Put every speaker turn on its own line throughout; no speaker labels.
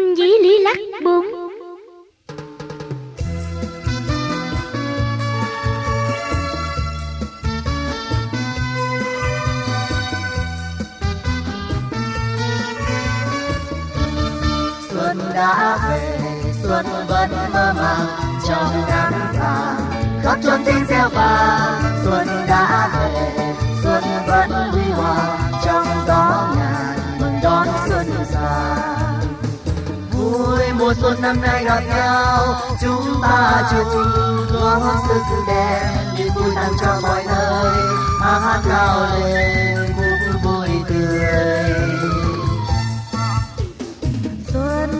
Minh Dí Lý Lắc
bốn năm nay gặp nhau. Chúng ta chung góp sức đẹp như vui tăng cho mọi nơi. Hát cao lên cũng vui tươi.
Xuân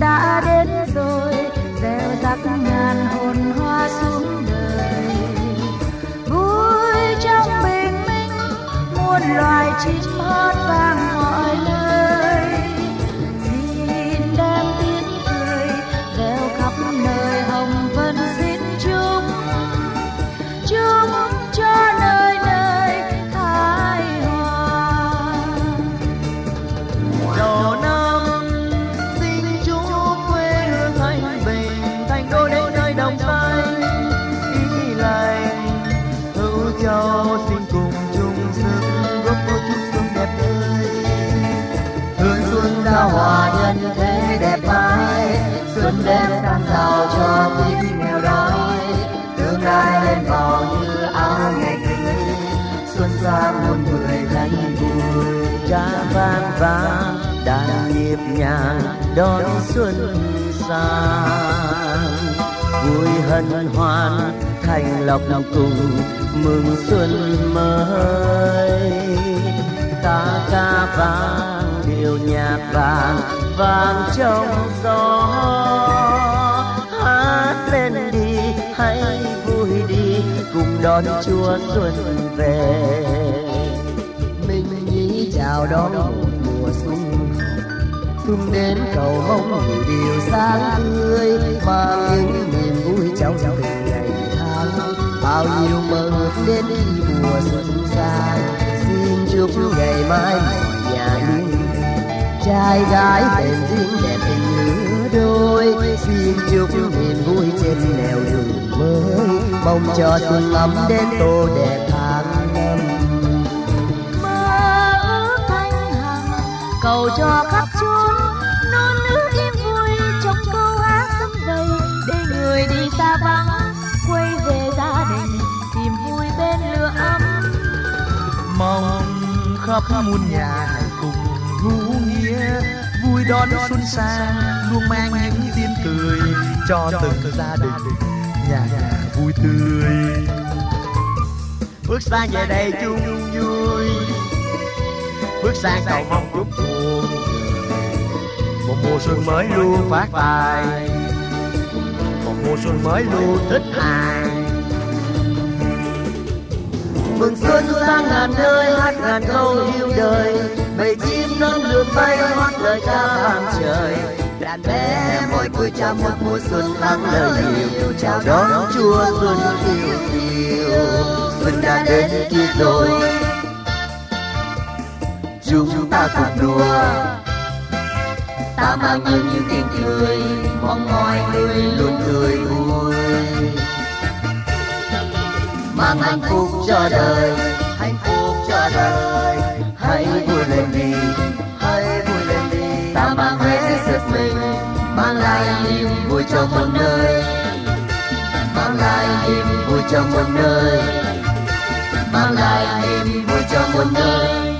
đã đến rồi gieo rắc ngàn hồn hoa xuống đời. Vui trong bình minh, muôn loài chim hót vang
đón xuân sang vui hân hoan thành lộc cùng mừng xuân mới. Ta ca vang, điệu nhạc vàng vang trong gió. Hát lên đi, hãy vui đi, cùng đón chúa xuân về.
Mình nhí chào đón đến. Cầu mong nhiều điều sáng tươi mang những niềm vui trong từng ngày tháng. Bao nhiêu mơ ước đến khi mùa xuân sang xin chúc ngày mai mọi nhà như trai gái bền duyên đẹp tình lứa đôi, xin chúc niềm vui trên nẻo đường mới. Mong cho xuân ấm đến tô đẹp
khắp
muôn nhà cùng hữu nghĩa vui đón xuân sang luôn mang những tiếng cười cho từng gia đình. nhà nhà vui tươi.
bước sang về đây chung vui. Bước sang cầu mong chúc buồn.
Một mùa xuân mới luôn phát tài. một mùa xuân mới luôn thích
hài mừng xuân sang ngàn nơi, hát ngàn câu yêu đời. Bầy chim nâng lượn bay, hót lời ca vang trời. Đàn bé mỗi cười chào một mùa xuân thắng lời yêu, chào đón chúa xuân yêu yêu xuân đã đến kia rồi. Chúng ta cùng đùa. Ta mang những những tiếng cười, mong mọi người luôn tươi vui mang hạnh phúc cho đời. Hạnh phúc cho đời. Hãy vui lên đi. Hãy vui lên đi. Ta mang hết sức mình, mang lại niềm vui cho muôn nơi. Mang lại niềm vui cho muôn nơi. Mang lại niềm vui cho muôn nơi.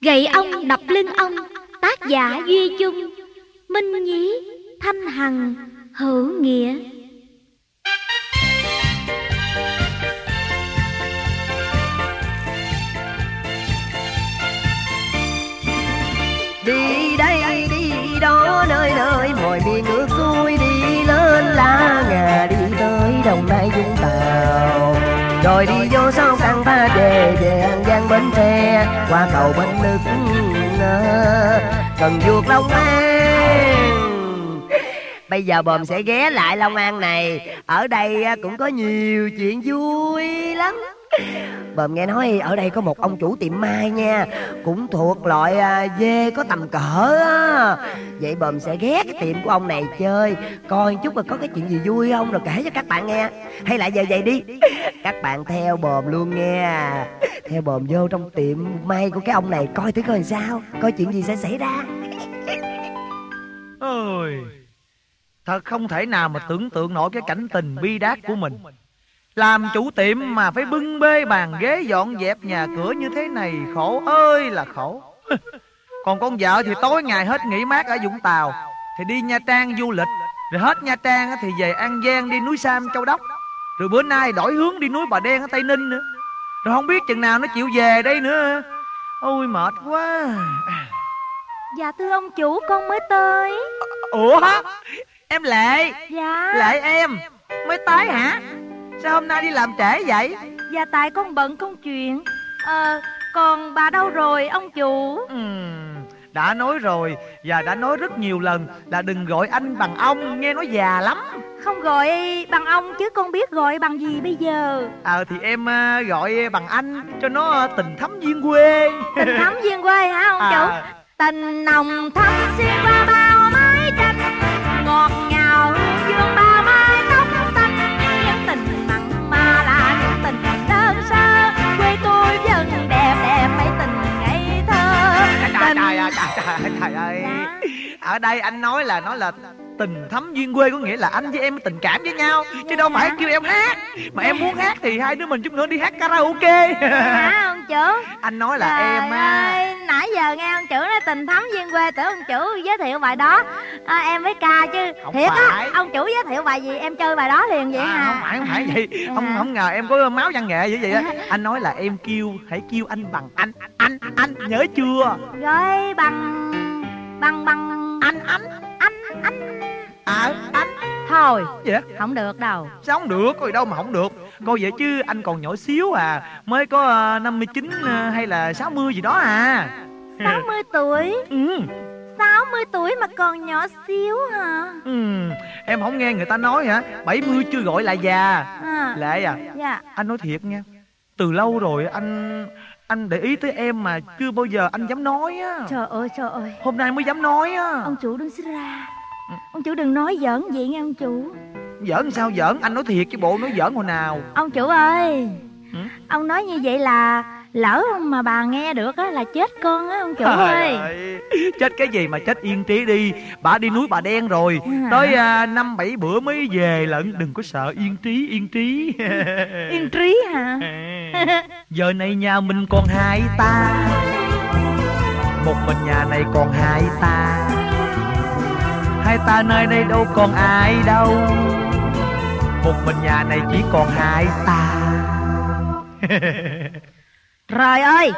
Gậy ông đập lưng ông, tác giả duy chung. Minh nhí, thanh hằng, hữu nghĩa.
Đi đây, đi đó nơi nơi, mọi miền nước xuôi đi lên lá ngà, đi tới đồng nai, vũng tàu. Rồi đi vô sông căn ba về về an giang bến tre, qua cầu bến lức cần ờ, vuột long an. Bây giờ bòm sẽ ghé lại long an này. Ở đây ờ, cũng có nhiều chuyện vui lắm.
Bờm nghe nói ở đây có một ông chủ tiệm mai nha. Cũng thuộc loại à, dê có tầm cỡ á. Vậy Bờm sẽ ghé cái tiệm của ông này chơi Coi chút là có cái chuyện gì vui không Rồi kể cho các bạn nghe. Hay là giờ vậy đi. Các bạn theo Bờm luôn nghe Theo Bờm vô trong tiệm may của cái ông này Coi thử coi sao Coi chuyện gì sẽ xảy ra.
Ôi Thật không thể nào mà tưởng tượng nổi cái cảnh tình bi đát của mình. Làm chủ tiệm mà phải bưng bê bàn ghế dọn dẹp nhà cửa như thế này Khổ ơi là khổ. Còn con vợ thì tối ngày hết nghỉ mát ở Vũng Tàu Thì đi Nha Trang du lịch. Rồi hết Nha Trang thì về An Giang đi núi Sam Châu Đốc. Rồi bữa nay đổi hướng đi núi Bà Đen ở Tây Ninh nữa. Rồi không biết chừng nào nó chịu về đây nữa. Ôi mệt quá.
Dạ thưa ông chủ con mới tới.
Ủa? Em Lệ?
Dạ.
Lệ em Mới tới hả Sao hôm nay đi làm trễ vậy?
Dạ tại con bận công chuyện. Ờ còn bà đâu rồi ông chủ?
Ừm, Đã nói rồi Và đã nói rất nhiều lần Là đừng gọi anh bằng ông Nghe nói già lắm.
Không gọi bằng ông chứ con biết gọi bằng gì bây giờ?
Ờ thì em à, gọi bằng anh Cho nó à, tình thắm duyên quê.
Tình thắm duyên quê hả ông chủ?
À.
Tình nồng thắm xuyên qua bao mái tranh Ngọt ngào hương dương bao thơ
Trời
Tình-
trời ơi trời Ở đây anh nói là Nói là tình thắm duyên quê Có nghĩa là anh với em tình cảm với nhau Chứ đâu phải kêu em hát. Mà em muốn hát thì hai đứa mình chút nữa đi hát karaoke.
Hả ông chủ
Anh nói là
Trời
em á
ơi, nãy giờ nghe ông chủ nói tình thắm duyên quê tưởng ông chủ giới thiệu bài đó. À, em mới ca chứ.
Không
thiệt á ông chủ giới thiệu bài gì em chơi bài đó liền vậy
à,
hả
không phải không phải vậy.
À.
không không ngờ em có máu văn nghệ vậy vậy á. Anh nói là em kêu hãy kêu anh bằng anh anh anh nhớ chưa?
Rồi bằng bằng bằng
anh anh
anh anh.
À anh.
Thôi
á?
không được đâu.
Sao không được? Có gì đâu mà không được. Coi vậy chứ anh còn nhỏ xíu à. Mới có ờ, 59 ờ, hay là 60 gì đó à.
60 tuổi?
Ừ.
60 tuổi mà còn nhỏ xíu hả?
Ừ. Em không nghe người ta nói hả? 70 chưa gọi là già.
À,
lệ à.
Dạ.
Anh nói thiệt nha. Từ lâu rồi anh anh để ý tới em mà chưa bao giờ anh dám nói á.
Trời ơi trời ơi.
Hôm nay mới dám nói á.
Ông chủ đừng xích ra. Ông chủ đừng nói giỡn vậy nghe ông chủ.
Giỡn sao giỡn? Anh nói thiệt chứ bộ nói giỡn hồi nào.
Ông chủ ơi.
Ừ?
ông nói như vậy là lỡ mà bà nghe được á là chết con á ông chủ ơi.
ơi, chết cái gì mà chết yên trí đi. Bà đi núi bà đen rồi.
À.
tới à, năm bảy bữa mới về lận. Đừng có sợ yên trí yên trí
yên trí hả
giờ này nhà mình còn hai ta. Một mình nhà này còn hai ta. Hai ta nơi đây đâu còn ai đâu. Một mình nhà này chỉ còn hai ta.
Trời ơi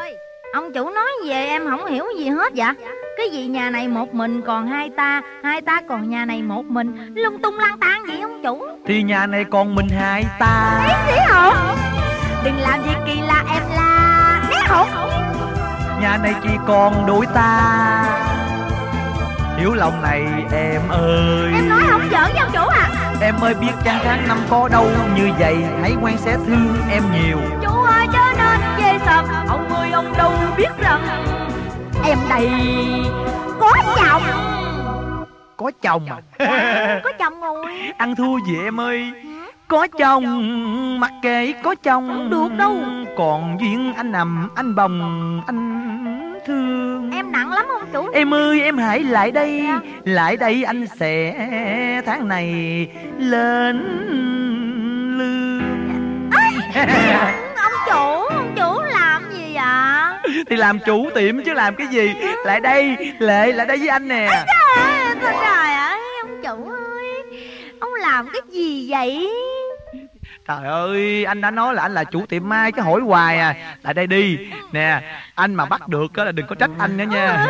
ông chủ nói về em không hiểu gì hết vậy cái gì nhà này một mình còn hai ta hai ta còn nhà này một mình. Lung tung lang tan vậy ông chủ.
Thì nhà này còn mình hai ta.
Xí hồn đừng làm gì kỳ lạ em là né hồn
nhà này chỉ còn đôi ta. Hiểu lòng này em ơi.
Em nói không giỡn ông chủ à?
Em ơi biết chăng tháng năm có đâu như vậy. Hãy quan sẽ thương em nhiều.
Chú ơi chớ nên chê sầm Ông ơi ông đâu biết rằng Em đây có chồng.
Có chồng à?
Có chồng rồi.
Ăn thua gì em ơi có chồng mặc kệ có chồng
Không được đâu.
còn duyên anh nằm anh bồng anh thương.
Em nặng lắm ông chủ?
Em ơi em hãy lại đây.
Dạ.
Lại đây anh sẽ tháng này lên lương.
Ông chủ Ông chủ làm gì vậy?
Thì làm chủ tiệm chứ làm cái gì? Lại đây Lệ lại đây với anh nè.
Trời ơi Trời ơi Ông chủ ơi Ông làm cái gì vậy?
Trời ơi anh đã nói là anh là chủ tiệm mai Chứ hỏi hoài à. Lại đây đi. Nè anh mà bắt được á là đừng có trách anh nữa nha.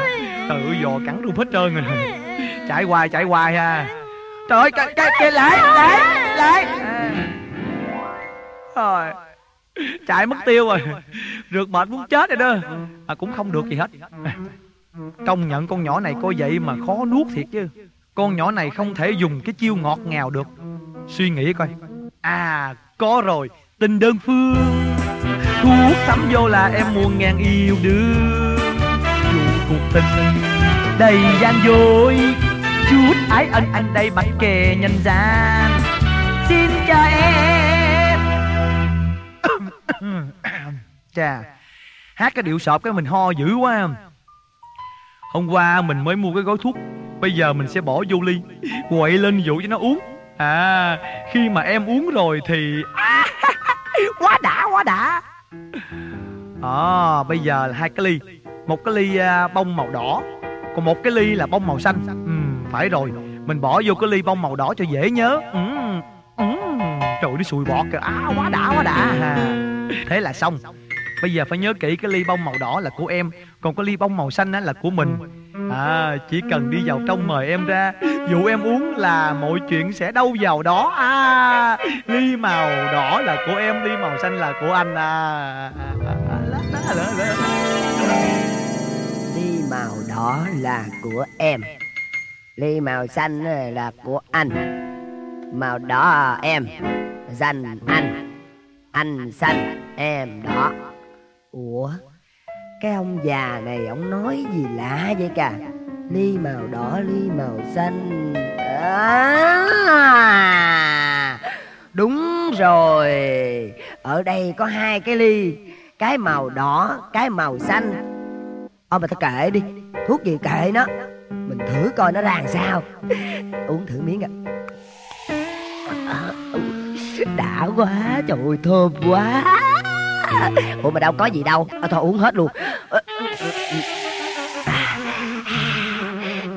Tự dò cắn luôn hết trơn rồi. Chạy hoài chạy hoài à. Trời ơi cái cái cái lại lại lại. Rồi Chạy mất tiêu rồi. Rượt mệt muốn chết rồi đó. Mà cũng không được gì hết. Công nhận con nhỏ này coi vậy mà khó nuốt thiệt chứ con nhỏ này không thể dùng cái chiêu ngọt ngào được. Suy nghĩ coi. À có rồi. Tình đơn phương. Thuốc thấm vô là em muôn ngàn yêu đương. Dù cuộc tình đầy gian dối chút ái ân, anh đây bắt kề nhân gian. Xin cho em. Chà. Hát cái điệu sọp cái mình ho dữ quá hôm qua mình mới mua cái gói thuốc bây giờ mình sẽ bỏ vô ly. Quậy lên dụ cho nó uống. À khi mà em uống rồi thì à, quá đã quá đã. À, bây giờ là hai cái ly. Một cái ly à, bông màu đỏ. Còn một cái ly là bông màu xanh. Ừ, phải rồi. Mình bỏ vô cái ly bông màu đỏ cho dễ nhớ. Ừ, ừ, trời nó sùi bọt kìa. À, quá đã quá đã. À. thế là xong. Bây giờ phải nhớ kỹ cái ly bông màu đỏ là của em còn có ly bông màu xanh á, là của mình. À chỉ cần đi vào trong mời em ra. Dụ em uống là mọi chuyện sẽ đâu vào đó. À ly màu đỏ là của em, ly màu xanh là của anh. À
ly màu đỏ là của em. Ly màu xanh là của anh. Màu đỏ em dành anh. Anh xanh em đỏ ủa? Cái ông già này ông nói gì lạ vậy cả ly màu đỏ ly màu xanh. À, đúng rồi. Ở đây có hai cái ly cái màu đỏ cái màu xanh. Ông mà tao kệ đi Thuốc gì kệ nó? Mình thử coi nó ra làm sao. Uống thử miếng à. Đã quá Trời ơi thơm quá. Ủa mà đâu có gì đâu. À, Thôi uống hết luôn.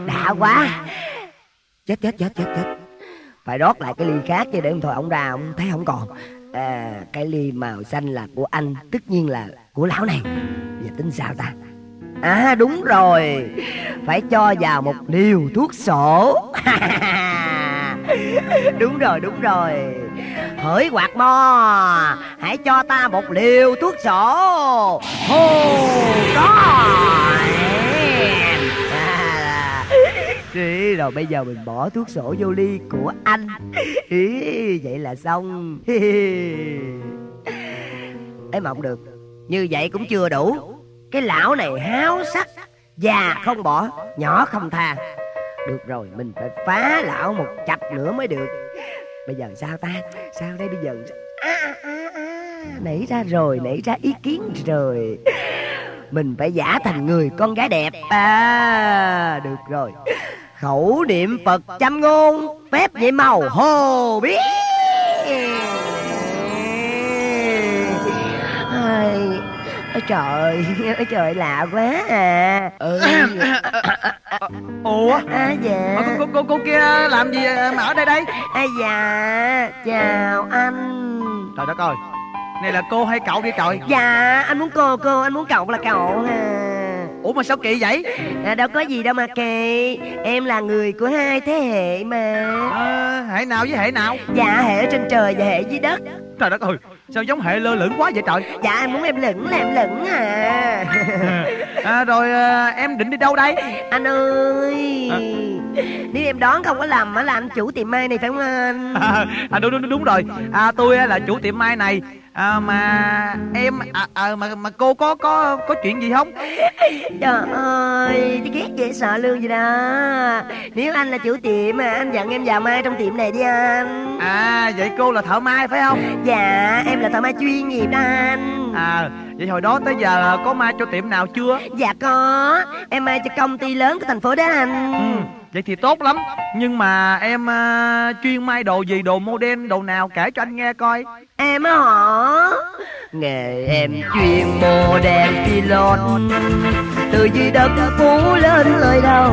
Đã quá. Chết chết chết chết chết. Phải rót lại cái ly khác chứ để ông thôi ông ra ông thấy không còn. À, Cái ly màu xanh là của anh Tất nhiên là của lão này. Giờ tính sao ta? À đúng rồi. Phải cho vào một liều thuốc sổ Đúng rồi đúng rồi. Hỡi quạt mo Hãy cho ta một liều thuốc sổ. Hô có Ý, rồi bây giờ mình bỏ thuốc sổ vô ly của anh. Ý, Vậy là xong. Ấy mà không được. Như vậy cũng chưa đủ. Cái lão này háo sắc Già không bỏ Nhỏ không tha. Được rồi mình phải phá lão một chập nữa mới được. Bây giờ sao ta? Sao đây bây giờ? À, à, à, à. Nảy ra rồi Nảy ra ý kiến rồi. Mình phải giả thành người con gái đẹp. À được rồi. Khẩu niệm Phật chăm ngôn Phép vậy màu hồ biết. Ai, ôi trời ôi trời lạ quá à. Ừ.
ủa?
À dạ.
Cô, cô, cô, cô kia làm gì mà ở đây đây?
À dạ. Chào anh.
Trời đất ơi này là cô hay cậu vậy trời?
Dạ anh muốn cô cô anh muốn cậu là cậu à.
Ủa mà sao kỳ vậy?
À, đâu có gì đâu mà kỳ. Em là người của hai thế hệ mà.
À, hệ nào với hệ nào?
Dạ hệ ở trên trời và hệ dưới đất.
Trời đất ơi sao giống hệ lơ lửng quá vậy trời?
Dạ anh muốn em lửng là em lửng à.
À rồi à, em định đi đâu đây?
Anh ơi. À. nếu em đoán không có lầm á là anh chủ tiệm mai này phải không anh?
À, à đúng đúng đúng rồi. À tôi là chủ tiệm mai này à, mà em à, à, mà mà cô có có có chuyện gì không?
Trời ơi chứ ghét dễ sợ luôn gì đó. Nếu anh là chủ tiệm mà anh dẫn em vào mai trong tiệm này đi anh.
À vậy cô là thợ mai phải không?
Dạ em là thợ mai chuyên nghiệp đó anh.
À vậy hồi đó tới giờ có mai cho tiệm nào chưa?
Dạ có em mai cho công ty lớn của thành phố đó anh.
Ừ vậy thì tốt lắm. Nhưng mà em uh, chuyên may đồ gì đồ model đồ nào kể cho anh nghe coi.
Em á hả? Nghề em chuyên model pilot. Từ dưới đất phủ lên lời đầu.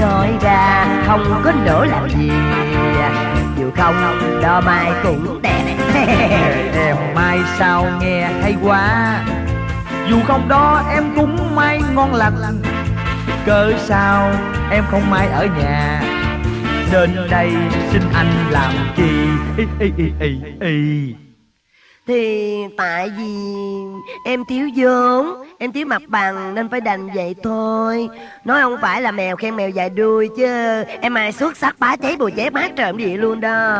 Nói ra không có nỡ làm gì. Dù không đo mai cũng đẹp.
Em mai sao nghe hay quá. Dù không đó em cũng may ngon lành cớ sao em không may ở nhà? Đến đây xin anh làm chi? Y, y, y, y, y.
thì tại vì em thiếu vốn em thiếu mặt bằng nên phải đành vậy thôi. Nói không phải là mèo khen mèo dài đuôi chứ em ai xuất sắc bá cháy bùa chép hát trộm gì luôn đó.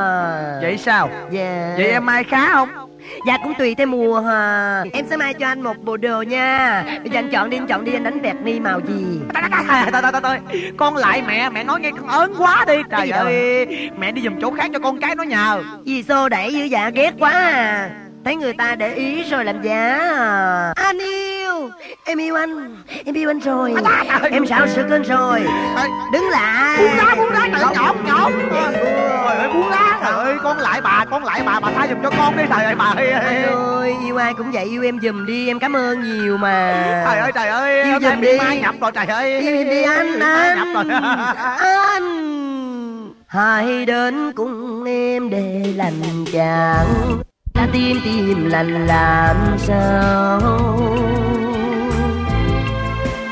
Vậy sao?
Dạ.
Vậy em ai khá không
Dạ cũng tùy theo mùa ha Em sẽ mai cho anh một bộ đồ nha. Bây giờ anh chọn đi anh chọn đi anh đánh vẹt ni màu gì?
Thôi thôi thôi thôi con lại mẹ mẹ nói nghe con ớn quá đi. Trời ơi mẹ đi giùm chỗ khác cho con cái nó nhờ.
Gì xô đẩy dữ dạ ghét quá à Thấy người ta để ý rồi làm giá à Anh yêu! Em yêu anh. Em yêu anh rồi. Em sao sức lên rồi. Đứng lại.
Buông ra buông ra trời nhõm
Vậy
trời ơi buông ra. Trời ơi con lại bà con lại bà bà tha giùm cho con đi trời ơi bà. Ơi
Anh ơi yêu ai cũng vậy yêu em giùm đi Em cảm ơn nhiều mà.
Trời ơi trời ơi
Yêu giùm đi.
mai nhập rồi trời ơi.
Yêu em đi anh anh. Anh. Hãy đến cùng em để lành chàng Ta tim tim lành làm sao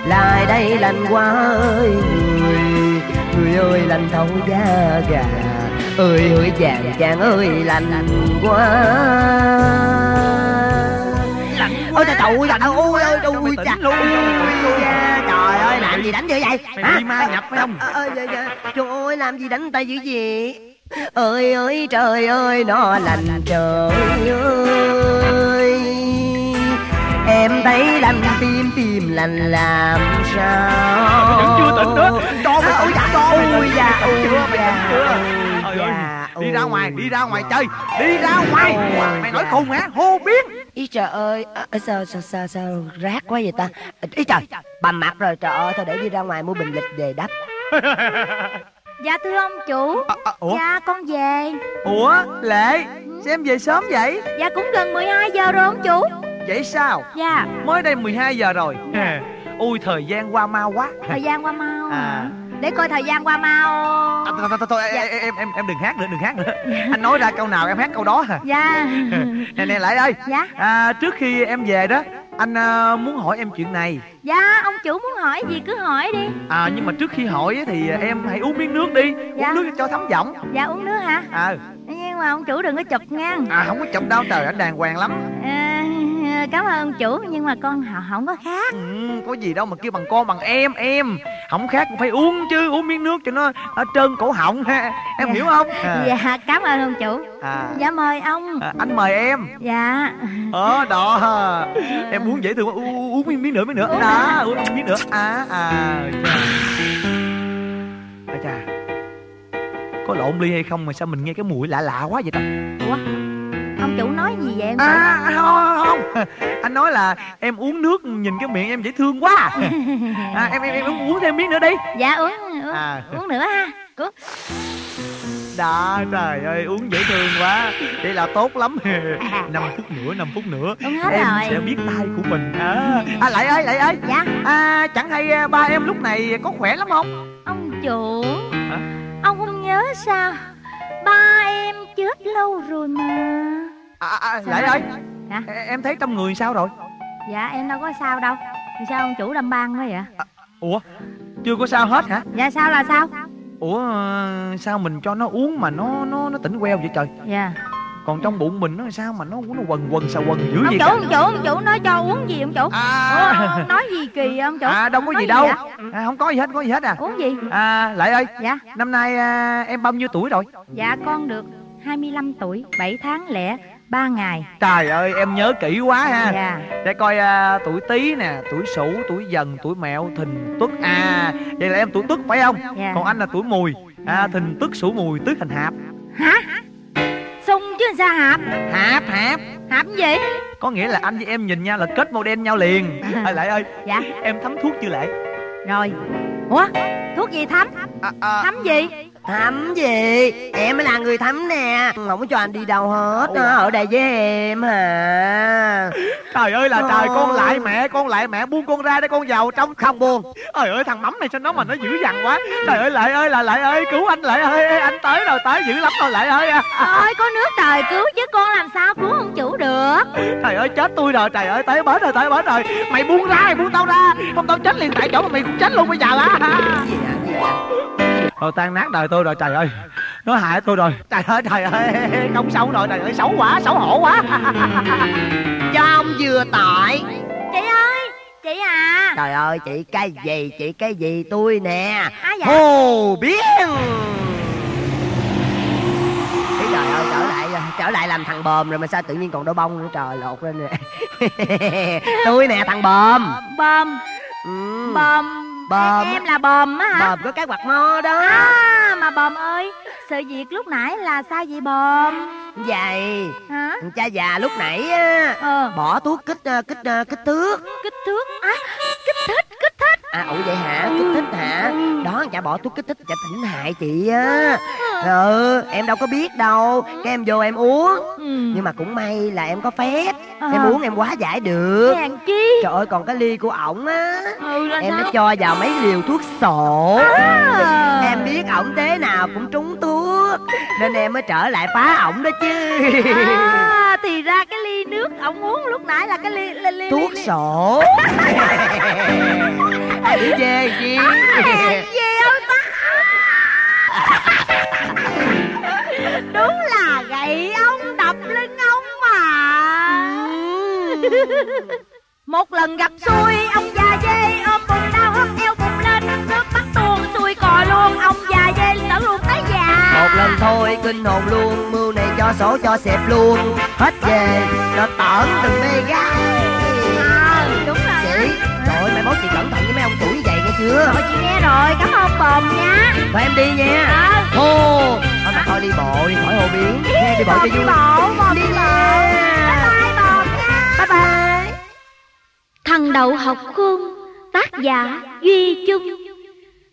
Lại đây lành quá ơi người Người ơi lành thấu da gà Ơi ơi chàng chàng ơi lành quá Ôi trời ơi lành ôi ôi ôi trời
luôn
Trời ơi làm gì đánh dữ vậy
bị ma nhập phải không
Ờ, ờ, dạ, dạ. Trời ơi làm gì đánh tay dữ vậy ơi ơi trời ơi nó lành trời ơi. Em thấy lành tim tim lành làm sao?
Vẫn chưa tỉnh nữa cho mày
ôi dạ
cho mày
ôi
tỉnh.
dạ ôi
mày
dạ
tỉnh chưa?
ôi
Trời ơi,
dạ,
đi ra ngoài đi ra ngoài chơi đi ra ngoài. Mày nói
dạ.
khùng hả? Hô biến.
Ý trời ơi, à, sao, sao, sao, sao, rác quá vậy ta? Ý trời, bầm mặt rồi, trời ơi, thôi để đi ra ngoài mua bình lịch về đắp
Dạ thưa ông chủ.
À, à, ủa?
Dạ con về.
Ủa lệ sao em về sớm vậy?
Dạ cũng gần 12 giờ rồi ông chủ.
Vậy sao?
Dạ.
Mới đây 12 giờ rồi. Ui thời gian qua mau quá.
Thời gian qua mau
À.
Để coi thời gian qua mau.
À, thôi, thôi, thôi,
Dạ.
em, em em đừng hát nữa đừng hát nữa. Anh nói ra câu nào em hát câu đó hả?
Dạ.
Nè nè lại ơi.
Dạ.
À, trước khi em về đó anh à, muốn hỏi em chuyện này.
Dạ ông chủ muốn hỏi gì cứ hỏi đi.
À nhưng mà trước khi hỏi á thì em hãy uống miếng nước đi.
Dạ.
uống nước cho thấm giọng.
Dạ uống nước hả?
À,
Nhưng mà ông chủ đừng có chụp nha
à không có chồng đâu trời anh đàng hoàng lắm.
À, Cảm ơn ông chủ Nhưng mà con họ không có khác.
Ừ, có gì đâu mà kêu bằng con bằng em em. Không khác cũng phải uống chứ uống miếng nước cho nó, nó trơn cổ họng. Ha em
Dạ.
hiểu không? À,
Dạ cảm ơn ông chủ.
À,
Dạ mời ông.
À, anh mời em.
Dạ.
Ờ đó. Em uống dễ thương quá. U- uống miếng miếng nữa miếng nữa. Đó uống miếng nữa. À à chà. à chà. Có lộn ly hay không mà sao mình nghe cái mùi lạ lạ quá vậy ta?
Ủa Ông chủ nói gì vậy ông chủ
à không, không không. Anh nói là em uống nước nhìn cái miệng em dễ thương quá à, em em em uống thêm miếng nữa đi.
Dạ uống uống,
À.
uống nữa ha. Uống.
đó trời ơi uống dễ thương quá. Vậy là tốt lắm. 5 phút nữa 5 phút nữa.
Uống hết
em
rồi.
sẽ biết tay của mình. À, à lại ơi lại ơi
Dạ.
À chẳng hay à, ba em lúc này có khỏe lắm không?
Ông chủ.
Hả?
Ông không nhớ sao? Ba em chết lâu rồi mà
à, à, à,
Sao
lại
đó?
ơi.
Hả?
em thấy trong người sao rồi?
Dạ em đâu có sao đâu. Thì sao ông chủ đâm ban quá vậy?
Ủa chưa có sao hết hả?
Dạ sao là sao?
Ủa sao mình cho nó uống mà nó nó nó tỉnh queo vậy trời?
Dạ.
Còn trong bụng mình nó sao mà nó nó quần quần xà quần dữ
Ông
vậy
chủ ông chủ ông chủ nói cho uống gì ông chủ? Ủa,
à,
ông nói gì kỳ ông chủ?
À đâu có
Nói
gì đâu.
vậy?
à, không có gì hết không có gì hết à.
Uống gì?
À lại ơi.
Dạ.
Năm nay à, em bao nhiêu tuổi rồi?
Dạ con được 25 tuổi 7 tháng lẻ 3 ngày.
Trời ơi em nhớ kỹ quá ha.
Dạ.
Để coi à, tuổi tý nè tuổi sửu tuổi dần tuổi mẹo thìn tuất à vậy là em tuổi tuất phải không?
Dạ.
Còn anh là tuổi mùi. À, thìn tuất sửu mùi tứ hành hạp.
Hả? Sung chứ sao hạp?
Hạp hạp.
Hạp gì?
Có nghĩa là anh với em nhìn nhau là kết màu đen nhau liền. À, lại ơi
Dạ.
em thấm thuốc chưa lại
Rồi. Ủa Thuốc gì thấm?
À, à,
Thấm gì
Thắm gì? Em mới là người thắm nè. Không có cho anh đi đâu hết á Ở đây với em hả?
Trời ơi là trời
Ôi.
con lại mẹ con lại mẹ buông con ra để con vào trong
Không buồn.
Trời ơi thằng mắm này sao nó mà nó dữ dằn quá. Trời ơi lại ơi là lại ơi cứu anh lại ơi. Ê, anh tới rồi tới dữ lắm rồi lại ơi.
Ôi có nước trời cứu chứ con làm sao cứu ông chủ được.
Trời ơi chết tôi rồi trời ơi tới bến rồi tới bến rồi. Mày buông ra mày buông tao ra. Không tao chết liền tại chỗ mà mày cũng chết luôn bây giờ á.
Gì hả gì hả
Thôi tan nát đời tôi rồi trời ơi. Nó hại tôi rồi. Trời ơi trời ơi Không xấu rồi trời ơi xấu quá xấu hổ quá.
Cho ông vừa tội.
Chị ơi Chị à.
Trời ơi chị cái gì chị cái gì tôi nè?
À dạ.
Hồ biến trời ơi trở lại rồi trở lại làm thằng bờm rồi mà sao tự nhiên còn đôi bông nữa trời lột lên nè. Tôi nè thằng bờm
bờm
ừ.
bờm
Bờm.
em là bờm á hả?
Bờm có cái quạt mo đó.
À mà bờm ơi sự việc lúc nãy là sao vậy bờm
vậy
hả?
cha già lúc nãy á
ờ.
bỏ thuốc kích ờ, kích ờ, kích thước.
Kích thước á? Kích thích kích thích.
À ủa vậy hả? Kích thích hả? Đó thằng cha bỏ thuốc kích thích cha thỉnh hại chị á. Ừ. Em đâu có biết đâu. Cái em vô em uống.
Ừ.
nhưng mà cũng may là em có phép.
Ờ.
em uống em quá giải được.
Hèn chi?
Trời ơi còn cái ly của ổng á.
Ừ
em
sao?
đã cho vào mấy liều thuốc sổ.
À.
em biết ổng thế nào cũng trúng thuốc nên em mới trở lại phá ổng đó chứ.
À, thì ra cái ly nước ông uống lúc nãy là cái ly ly ly
thuốc
ly,
sổ. Ai biết chê chi?
Ly. gì không ta. Đúng là gậy ông đập lưng ông mà một lần gặp xui ông già dê ôm bụng đau hất eo bụng lên. Nước mắt tuôn xuôi cò luôn ông già dê tử luôn tới già.
Một lần thôi kinh hồn luôn mưu này cho sổ cho xẹp luôn. Hết về cho tởn từng mê gái
à, đúng rồi
chị trời ơi mai mốt chị cẩn thận với mấy ông tuổi như vậy nghe chưa?
Rồi chị nghe rồi cảm ơn bồm nha.
Thôi em đi nha.
Ờ.
Hô. Thôi mà thôi đi bộ đi khỏi hồ biến. Nghe đi bộ cho
Bồm đi
vui
bộ bồm
đi
đi
nha.
bye bye bồm nha.
Bye bye
Thằng đậu học khôn Tác giả Duy Chung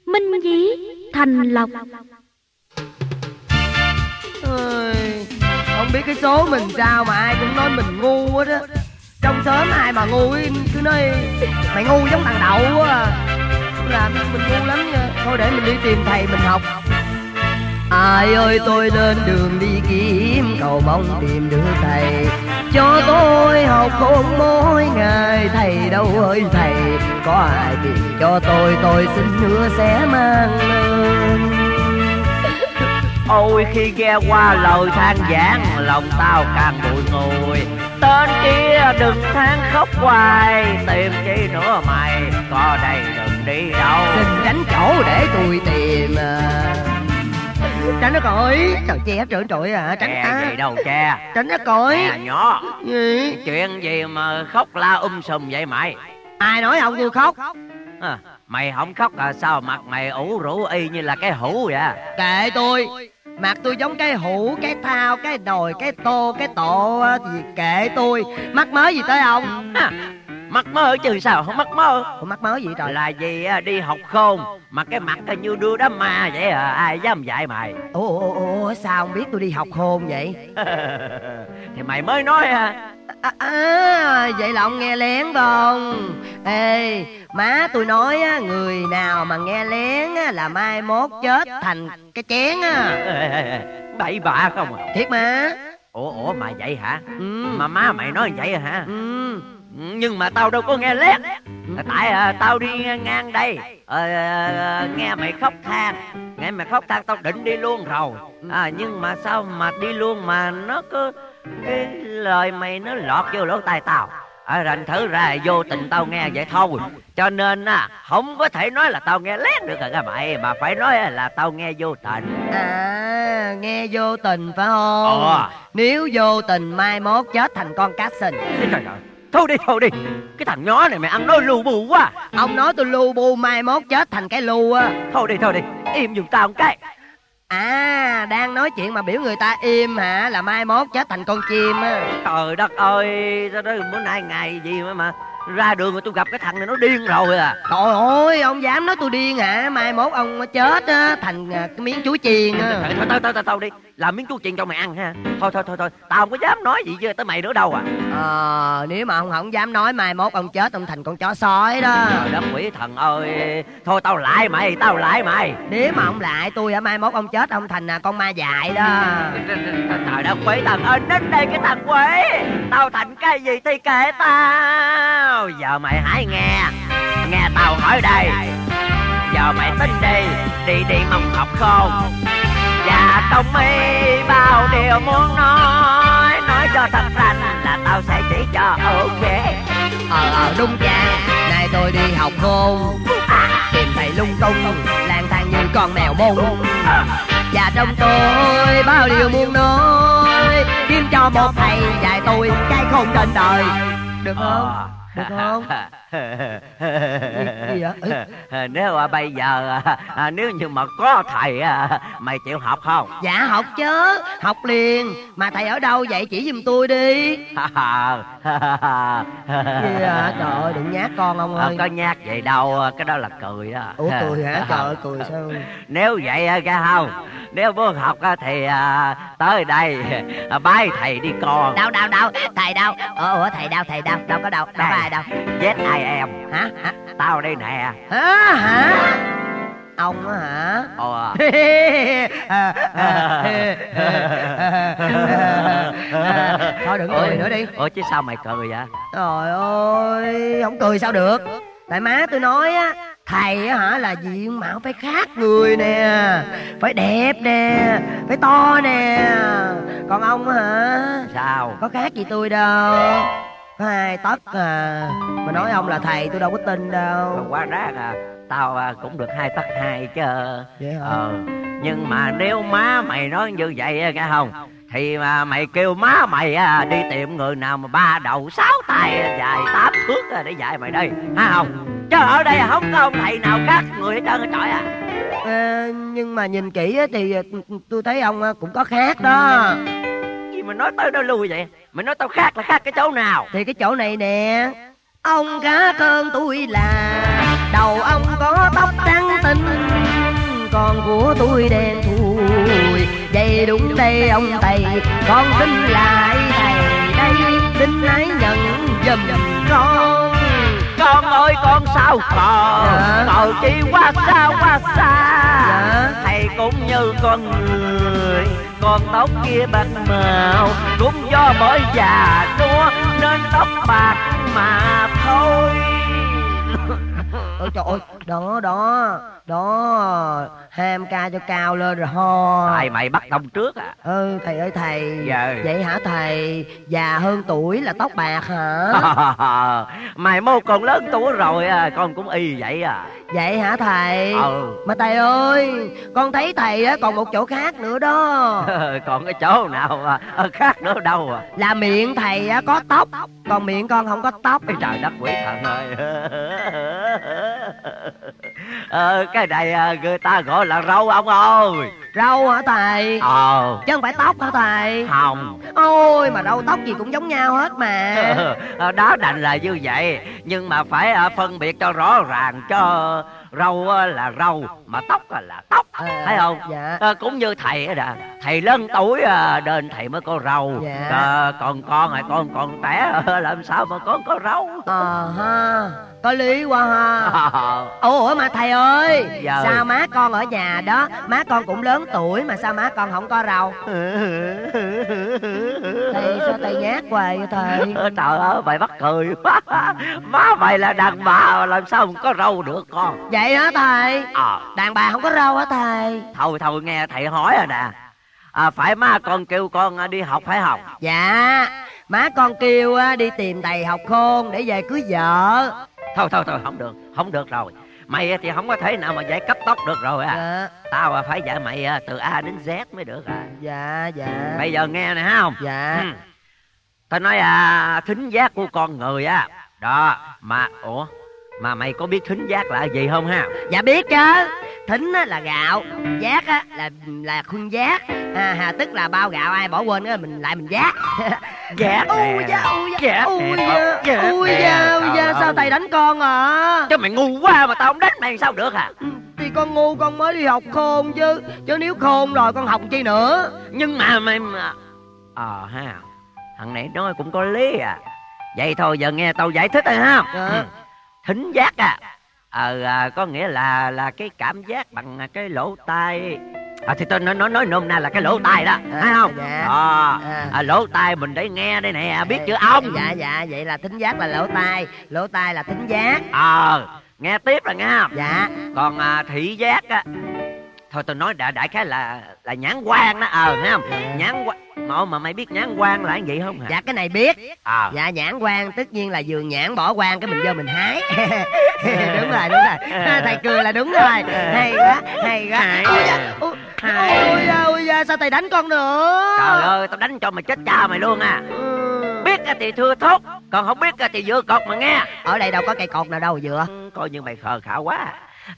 Minh Dí Thành Lộc.
Ơi, không biết cái số mình sao mà ai cũng nói mình ngu hết á. Trong xóm ai mà ngu ấy, cứ nói mày ngu giống thằng đậu quá à. làm mình ngu lắm nha. Thôi để mình đi tìm thầy mình học. Ai ơi tôi lên đường đi kiếm cầu mong tìm được thầy cho tôi học khôn mỗi ngày. Thầy đâu ơi thầy có ai tìm cho tôi tôi xin hứa sẽ mang lên.
Ôi khi nghe qua lời than giảng Lòng tao càng bụi ngùi. Tên kia đừng than khóc hoài Tìm chi nữa mày Có đây đừng đi đâu.
Xin tránh chỗ để tôi tìm à. Tránh nó coi. Trời che trời trời à tránh
Che
à.
gì đâu che.
Tránh nó
Nè nhỏ.
Gì?
Chuyện gì mà khóc la um sùm vậy mày?
Ai nói ông tôi khóc?
À, Mày không khóc là sao mặt mày ủ rũ y như là cái hũ vậy?
Kệ tôi. Mặt tôi giống cái hũ cái thao cái đồi cái tô cái tổ thì kệ tôi. Mắc mới gì tới ông?
À, Mắc mơ chứ sao không mắc mơ
Ủa, mắc mới gì trời?
Là gì á, đi học khôn Mà cái mặt như đưa đám ma vậy à Ai dám dạy mày?
Ủa, ủa, ủa sao không biết tôi đi học khôn vậy?
Thì mày mới nói à
à, à, vậy là ông nghe lén không? Ê má tôi nói á người nào mà nghe lén á là mai mốt chết thành cái chén á.
Bậy bạ không à?
Thiệt mà.
Ủa ủa mà vậy hả?
Ừ.
Mà má mày nói vậy hả?
Ừ,
Nhưng mà tao đâu có nghe lén. Tại à, tao đi ngang đây. Ờ, ờ, Nghe mày khóc than. Nghe mày khóc than tao định đi luôn rồi. À, Nhưng mà sao mà đi luôn mà nó cứ Cái lời mày nó lọt vô lỗ tai tao. À, Thành thử ra vô tình tao nghe vậy thôi. Cho nên á Không có thể nói là tao nghe lén được rồi các mày Mà phải nói là tao nghe vô tình.
À nghe vô tình phải không?
Ờ.
nếu vô tình mai mốt chết thành con cá sình
Trời ơi Thôi đi thôi đi. Cái thằng nhỏ này mày ăn nói lù bù quá.
Ông nói tôi lu bu mai mốt chết thành cái lu á.
Thôi đi thôi đi. Im giùm tao một cái.
À đang nói chuyện mà biểu người ta im hả? Là mai mốt chết thành con chim á.
Trời đất ơi Sao đó bữa nay ngày gì mà mà Ra đường mà tôi gặp cái thằng này nó điên rồi à.
Trời ơi ông dám nói tôi điên hả? Mai mốt ông chết á thành à, cái miếng chuối chiên á.
Thôi thôi thôi thôi, đi. Làm miếng chú chiên cho mày ăn ha. Thôi thôi thôi thôi. Tao không có dám nói gì với tới mày nữa đâu à.
Ờ nếu mà ông không dám nói mai mốt ông chết ông thành con chó sói đó.
Trời đất quỷ thần ơi. Thôi tao lại mày Tao lại mày.
Nếu mà ông lại tôi ở mai mốt ông chết ông thành à, con ma dại đó.
Trời đất quỷ thần ơi Đến đây cái thằng quỷ. Tao thành cái gì thì kệ tao Giờ mày hãy nghe. Nghe tao hỏi đây. Giờ mày tính đi Đi đi mong học khôn Và trong mi bao điều muốn nói. Nói cho thật rành là tao sẽ chỉ cho, ok?
Ờ ờ đúng cha nay tôi đi học khôn tìm thầy lung tung, lang thang như con mèo
mông
và trong tôi bao điều muốn nói. Kiếm cho một thầy dạy tôi cái khôn trên đời. Được không? Ờ được không? Gì vậy?
Nếu à, bây giờ à, à, nếu như mà có thầy à, mày chịu học không?
Dạ học chứ. Học liền. Mà thầy ở đâu vậy? Chỉ giùm tôi đi. Gì à trời ơi đừng nhát con ông
à,
ơi.
có nhát vậy đâu cái đó là cười đó.
Ủa cười hả? Trời ơi cười sao?
Nếu vậy á, ra không? Nếu muốn học thì à, tới đây. À, bái thầy đi con.
Đâu đâu đâu thầy đâu ủa thầy đâu thầy đâu đâu có đâu đâu. Ai đâu?
Yes I am
hả? Hả
tao đây nè.
Hả? Hả? Ông á hả?
Ồ,
thôi đừng cười nữa đi.
Ủa chứ sao mày cười vậy?
Trời ơi không cười sao được? Tại má tôi nói á thầy á hả là diện mạo phải khác người nè phải đẹp nè phải to nè. Còn ông á hả?
Sao?
Có khác gì tôi đâu hai tấc à mà nói ông là thầy tôi đâu có tin đâu.
Quá rác à tao à, cũng được hai tấc hai chứ.
Vậy hả?
Ờ nhưng mà nếu má mày nói như vậy á, nghe không? Thì mà mày kêu má mày à, đi tìm người nào mà ba đầu sáu tay dài tám thước à, để dạy mày đây. Ha không? Chứ ở đây không có ông thầy nào khác người hết trơn trời à
Ờ, nhưng mà nhìn kỹ á thì tôi thấy ông cũng có khác đó
gì mà nói tới nói lui vậy? Mày nói tao khác là khác cái chỗ nào?
Thì cái chỗ này nè. Ông khác hơn tôi là đầu ông có tóc trắng tinh còn của tôi đen thui. Vậy đúng đây ông thầy con xin lại thầy. Đây xin hãy nhận giùm con.
Con ơi con sao? Còn
Dạ.
cầu chi quá xa quá xa.
Dạ
cũng như con người. Con tóc kia bạc màu, cũng do bởi già nua nên tóc bạc mà thôi
ôi trời ơi đó đó đó ham ca cho cao lên rồi ho.
Tại mày bắt tông trước à?
Ừ thầy ơi thầy.
Dạ.
vậy hả thầy? Già hơn tuổi là tóc bạc hả?
Mày mô còn lớn tuổi rồi à con cũng y vậy à.
Vậy hả thầy?
Ừ.
Mà thầy ơi con thấy thầy á còn một chỗ khác nữa đó.
Còn cái chỗ nào à, ờ, khác nữa đâu à?
Là miệng thầy á có tóc còn miệng con không có tóc.
Trời đất quỷ thần ơi ờ, cái này à, người ta gọi là râu ông ơi.
Râu hả thầy
ờ.
Chứ không phải tóc hả thầy
không.
Ôi mà râu tóc gì cũng giống nhau hết mà.
Ờ, đó đành là như vậy. Nhưng mà phải à, phân biệt cho rõ ràng cho râu á là râu mà tóc là tóc.
À,
thấy không?
Dạ.
Ờ, cũng như thầy ấy đã thầy lớn tuổi à, nên thầy mới có râu
Dạ.
Ờ, còn con này con còn trẻ làm sao mà con có râu
ờ ha có lý quá ha. Ủa mà thầy ơi
Dạ.
sao má con ở nhà đó má con cũng lớn tuổi mà sao má con không có râu thầy sao thầy nhát hoài vậy thầy?
Trời ơi mày bắt cười quá. Má mày là đàn bà làm sao mà có râu được con?
Vậy hả thầy?
Ờ.
Đàn bà không có râu hả thầy?
Thôi thôi nghe thầy hỏi rồi nè. À, phải má con kêu con à, đi học phải không?
Dạ. Má con kêu á, đi tìm thầy học khôn để về cưới vợ
thôi thôi thôi không được không được rồi. Mày thì không có thể nào mà dạy cấp tóc được rồi à.
Dạ.
Tao à, phải dạy mày à, từ a đến z mới được à.
Dạ dạ.
Bây giờ nghe nè không?
Dạ.
Ừ. tao nói à thính giác của con người á. Đó mà ủa mà mày có biết thính giác là gì không ha?
Dạ biết chứ. Thính á, là gạo giác á, là là khuôn giác. À, hà tức là bao gạo ai bỏ quên á mình lại mình giác.
Giác
ui da ui da ui da ui
ơi.
thầy đánh con à
chứ mày ngu quá mà tao không đánh mày sao được à
Ừ, thì con ngu con mới đi học khôn chứ chứ nếu khôn rồi con học chi nữa
nhưng mà mày mà ờ ha thằng này nói cũng có lý à vậy thôi giờ nghe tao giải thích rồi ha
Dạ.
Ừ. thính giác à ờ à, có nghĩa là là cái cảm giác bằng cái lỗ tai à, thì tôi nói nói nói nôm na là cái lỗ tai đó.
À,
thấy không?
dạ. À.
à, lỗ tai mình để nghe đây nè biết chữ ông.
dạ dạ vậy là thính giác là lỗ tai. Lỗ tai là thính giác.
Ờ nghe tiếp là nghe
dạ.
Còn à, thị giác á thôi tôi nói đại đại khái là là nhãn quan đó. Ờ thấy không?
Dạ.
nhãn quan mà, mà mày biết nhãn quan là gì không hả?
Dạ cái này biết.
Ờ.
Dạ nhãn quan tất nhiên là vườn nhãn bỏ quan cái mình vô mình hái. Đúng rồi đúng rồi. Thầy cười là đúng rồi. Hay quá hay quá. Ôi
à. Hai.
ôi da ôi da sao thầy đánh con nữa
trời ơi tao đánh cho mày chết cha mày luôn à.
Ừ.
biết thì thưa thốt còn không biết thì vừa cột mà nghe.
Ở đây đâu có cây cột nào đâu dựa
Ừ, coi như mày khờ khảo quá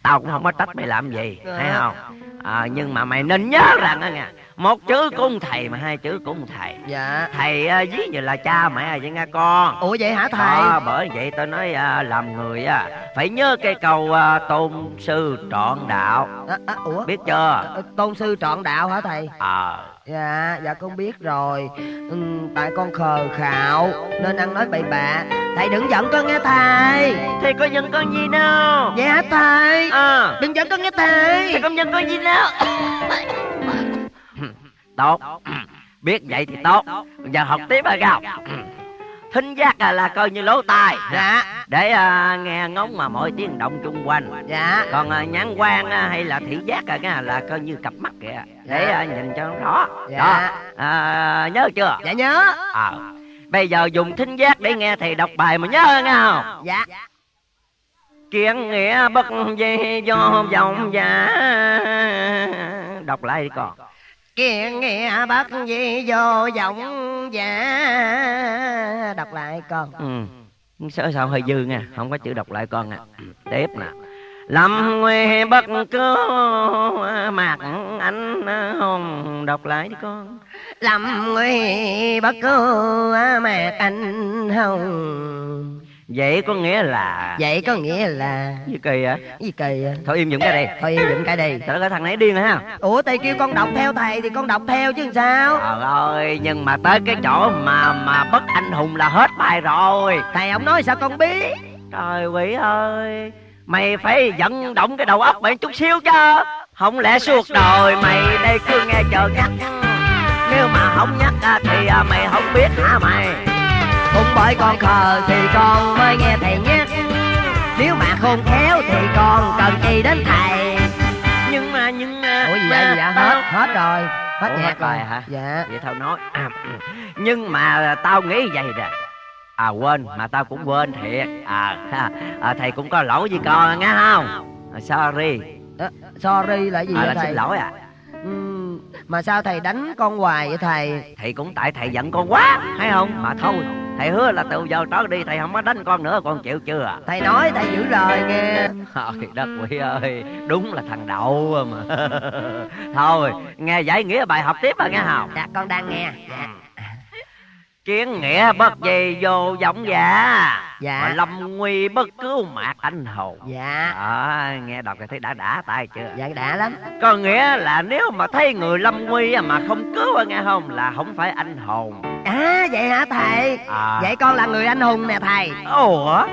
tao cũng không có trách mày làm gì thấy không? À, nhưng mà mày nên nhớ rằng á nha một chữ cũng thầy mà hai chữ cũng thầy.
Dạ.
Thầy à, ví như là cha mẹ vậy nghe con.
Ủa vậy hả thầy?
Đó, bởi vậy tôi nói à, làm người á phải nhớ cái câu à, tôn sư trọn đạo.
À, à, ủa?
Biết chưa?
Tôn sư trọn đạo hả thầy?
Ờ
dạ dạ con biết rồi. Ừ, tại con khờ khạo nên ăn nói bậy bạ. Thầy đừng giận con nghe thầy.
Thì có nhân con gì đâu
hả thầy.
Ờ
đừng giận con nghe
thì
thầy
công nhân có gì đâu tốt. Biết vậy thì tốt. Giờ học tiếp rồi không thính giác à, là coi như lỗ tai.
Dạ.
Để à, nghe ngóng mà mọi tiếng động chung quanh.
Dạ.
Còn à, nhãn quan à, hay là thị giác à, cái là coi như cặp mắt kìa. Để à, nhìn cho nó rõ.
Dạ.
đó. À, nhớ chưa?
Dạ nhớ.
Ờ. Bây giờ dùng thính giác để nghe thầy đọc bài mà nhớ nghe không?
Dạ.
Kiến nghĩa bất di do vọng giả Đọc lại đi con
kiện nghĩa bất di vô vọng giả. Đọc lại con.
Ừ. Sao sao hơi dư nha Không có chữ đọc lại con nè. Tiếp nè. Lâm nguy bất cứ mặt anh hùng Đọc lại đi con.
Lâm nguy bất cứ mà anh hồng
Vậy có nghĩa là
vậy có nghĩa là
Gì kỳ vậy?
Gì kỳ à?
Thôi im dụng cái đây
thôi yên dụng cái đi.
Trời ơi thằng này điên rồi ha.
Ủa thầy kêu con đọc theo thầy thì con đọc theo chứ sao?
Trời ơi nhưng mà tới cái chỗ mà mà bất anh hùng là hết bài rồi.
Thầy ông nói sao con biết?
Trời quỷ ơi Mày phải vận động cái đầu óc mày chút xíu chứ. Không lẽ suốt đời mày đây cứ nghe chờ nhắc Nếu mà không nhắc thì à, mày không biết hả mày
bởi con khờ thì con mới nghe thầy nhắc. Nếu mà khôn khéo thì con cần gì đến thầy.
Nhưng mà nhưng mà
ủa gì vậy? gì vậy hết hết rồi. Hết
Ủa,
nhạc
hết rồi hả?
dạ.
Vậy tao nói à. Nhưng mà tao nghĩ vậy nè. À quên mà tao cũng quên thiệt. À, à thầy cũng có lỗi với con nghe không à, Sorry.
Ờ, sorry là gì
à,
vậy
là
thầy?
xin lỗi à
mà sao thầy đánh con hoài vậy thầy?
Thì cũng tại thầy giận con quá Thấy không? Mà thôi Thầy hứa là từ giờ trở đi thầy không có đánh con nữa Con chịu chưa?
Thầy nói thầy giữ lời nghe
Trời đất quỷ ơi Đúng là thằng đậu mà. Thôi nghe giải nghĩa bài học tiếp rồi nghe không?
Dạ con đang nghe. Dạ
Kiến nghĩa bất gì vô vọng giả
Dạ.
Mà lâm nguy bất cứu mạc anh hồn.
Dạ.
Đó, nghe đọc thì thấy đã đã tay chưa?
Dạ đã lắm.
Có nghĩa là nếu mà thấy người lâm nguy mà không cứu nghe không Là không phải anh hồn
à vậy hả thầy?
À.
vậy con là người anh hùng nè thầy.
Ủa?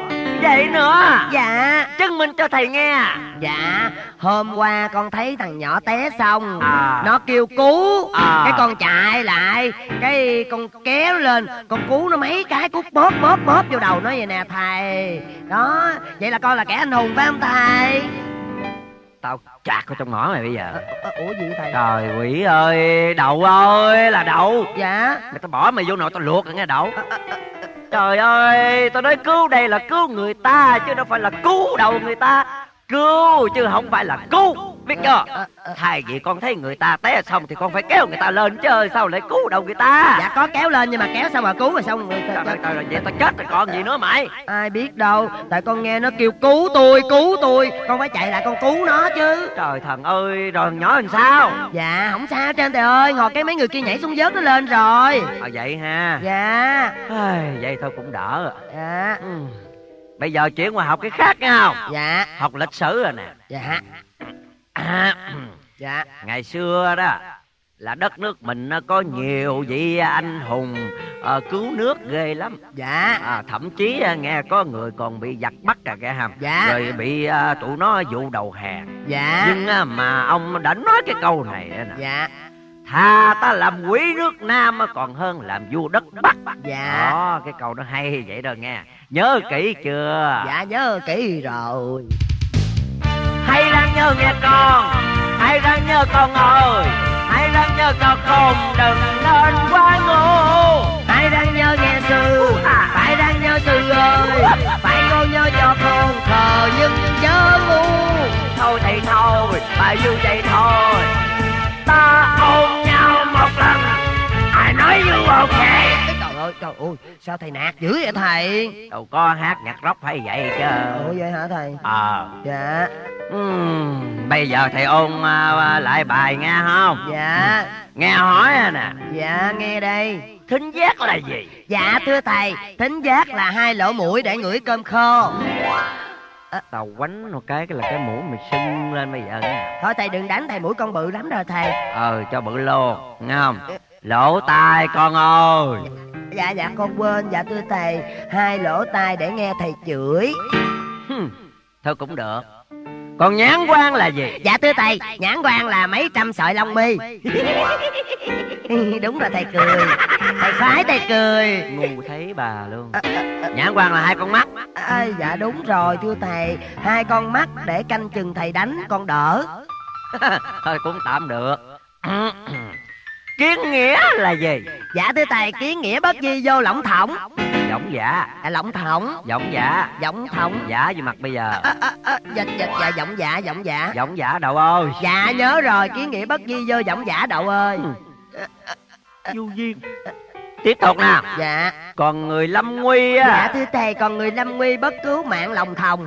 Vậy nữa?
Dạ.
Chứng minh cho thầy nghe.
Dạ hôm qua con thấy thằng nhỏ té xong.
À.
nó kêu cứu.
À.
cái con chạy lại. Cái con kéo lên. Con cứu nó mấy cái cút bóp bóp bóp vô đầu nó vậy nè thầy. Đó vậy là con là kẻ anh hùng phải không thầy
Tao chạc ở trong ngõ mày bây giờ.
Ờ, ờ, ủa gì thầy?
Trời quỷ ơi Đậu ơi là đậu.
Dạ.
Mày tao bỏ mày vô nồi tao luộc rồi nghe đậu. Trời ơi Tao nói cứu đây là cứu người ta Chứ đâu phải là cứu đầu người ta Cứu chứ không phải là cứu. Biết chưa?
Ờ, ờ.
Thay vì con thấy người ta té xong Thì con phải kéo người ta lên chứ Sao lại cứu đầu người ta?
Dạ có kéo lên nhưng mà kéo sao mà cứu rồi xong người ta,
Trời ơi trời Vậy tao chết rồi còn gì nữa mày?
Ai biết đâu tại con nghe nó kêu cứu tôi cứu tôi. Con phải chạy lại con cứu nó chứ.
Trời thần ơi Rồi nhỏ làm sao?
Dạ không sao trên thầy ơi ngồi cái mấy người kia nhảy xuống vớt nó lên rồi.
À vậy ha.
Dạ.
Ai, Vậy thôi cũng đỡ. Rồi.
dạ.
Ừ. Bây giờ chuyển qua học cái khác nghe không?
Dạ.
Học lịch sử rồi nè.
Dạ.
À,
dạ.
Ngày xưa đó Là đất nước mình nó có nhiều vị anh hùng ờ, cứu nước ghê lắm.
Dạ.
À, Thậm chí à, nghe có người còn bị giặc bắt cả kẻ hàm.
Dạ.
Rồi bị à, tụi nó vụ đầu hàng
dạ.
Nhưng à, mà ông đã nói cái câu này nè.
Dạ
Thà ta làm quý nước Nam còn hơn làm vua đất Bắc.
Dạ.
Đó cái câu nó hay vậy đó nghe. Nhớ kỹ chưa?
Dạ nhớ kỹ rồi.
Hãy ráng nhớ nghe con Hãy ráng nhớ con ơi. Hãy ráng nhớ con đừng nên quá ngu.
Phải đang nhớ nghe sư phải đang nhớ sư ơi. Phải cô nhớ cho con thờ nhưng chớ ngu.
Thôi thì thôi Bà vui vậy thôi ta ôm nhau một lần.
I nói you okay Trời ơi, trời ơi, sao thầy nạt dữ vậy thầy?
Đâu có hát nhạc rock phải vậy chứ.
Ủa vậy hả thầy?
Ờ.
Dạ.
Uhm, Bây giờ thầy ôn uh, lại bài nghe không?
Dạ.
Nghe hỏi à nè.
Dạ, nghe đây.
Thính giác là gì?
Dạ thưa thầy, thính giác là hai lỗ mũi để ngửi cơm khô
tao quánh một cái cái là cái mũi mày sưng lên bây giờ nha
thôi thầy đừng đánh thầy mũi con bự lắm rồi thầy.
Ờ cho bự luôn nghe không? Lỗ tai con ơi.
Dạ dạ con quên. Dạ thưa thầy. Hai lỗ tai để nghe thầy chửi.
Thôi cũng được còn nhãn quan là gì?
Dạ thưa thầy nhãn quan là mấy trăm sợi lông mi. Đúng là thầy cười. Thầy khoái thầy cười.
Ngu thấy bà luôn. Nhãn quan là hai con mắt.
À, dạ đúng rồi thưa thầy. Hai con mắt để canh chừng thầy đánh con đỡ.
Thôi cũng tạm được. Kiến nghĩa là gì?
Dạ thưa thầy kiến nghĩa bất di vô lỏng thỏng
giọng dạ.
À, lỏng thỏng.
Giọng dạ.
Giọng thỏng.
Giả gì mặt bây giờ?
À, à, à, dạ, dạ, dạ giọng dạ giọng dạ.
Giọng giả đầu ơi.
Dạ nhớ rồi kiến nghĩa bất di vô giọng giả đậu ơi.
Vô duyên. Tiếp tục nè.
Dạ.
Còn người lâm nguy á.
Dạ thưa thầy còn người lâm nguy bất cứu mạng lòng thòng.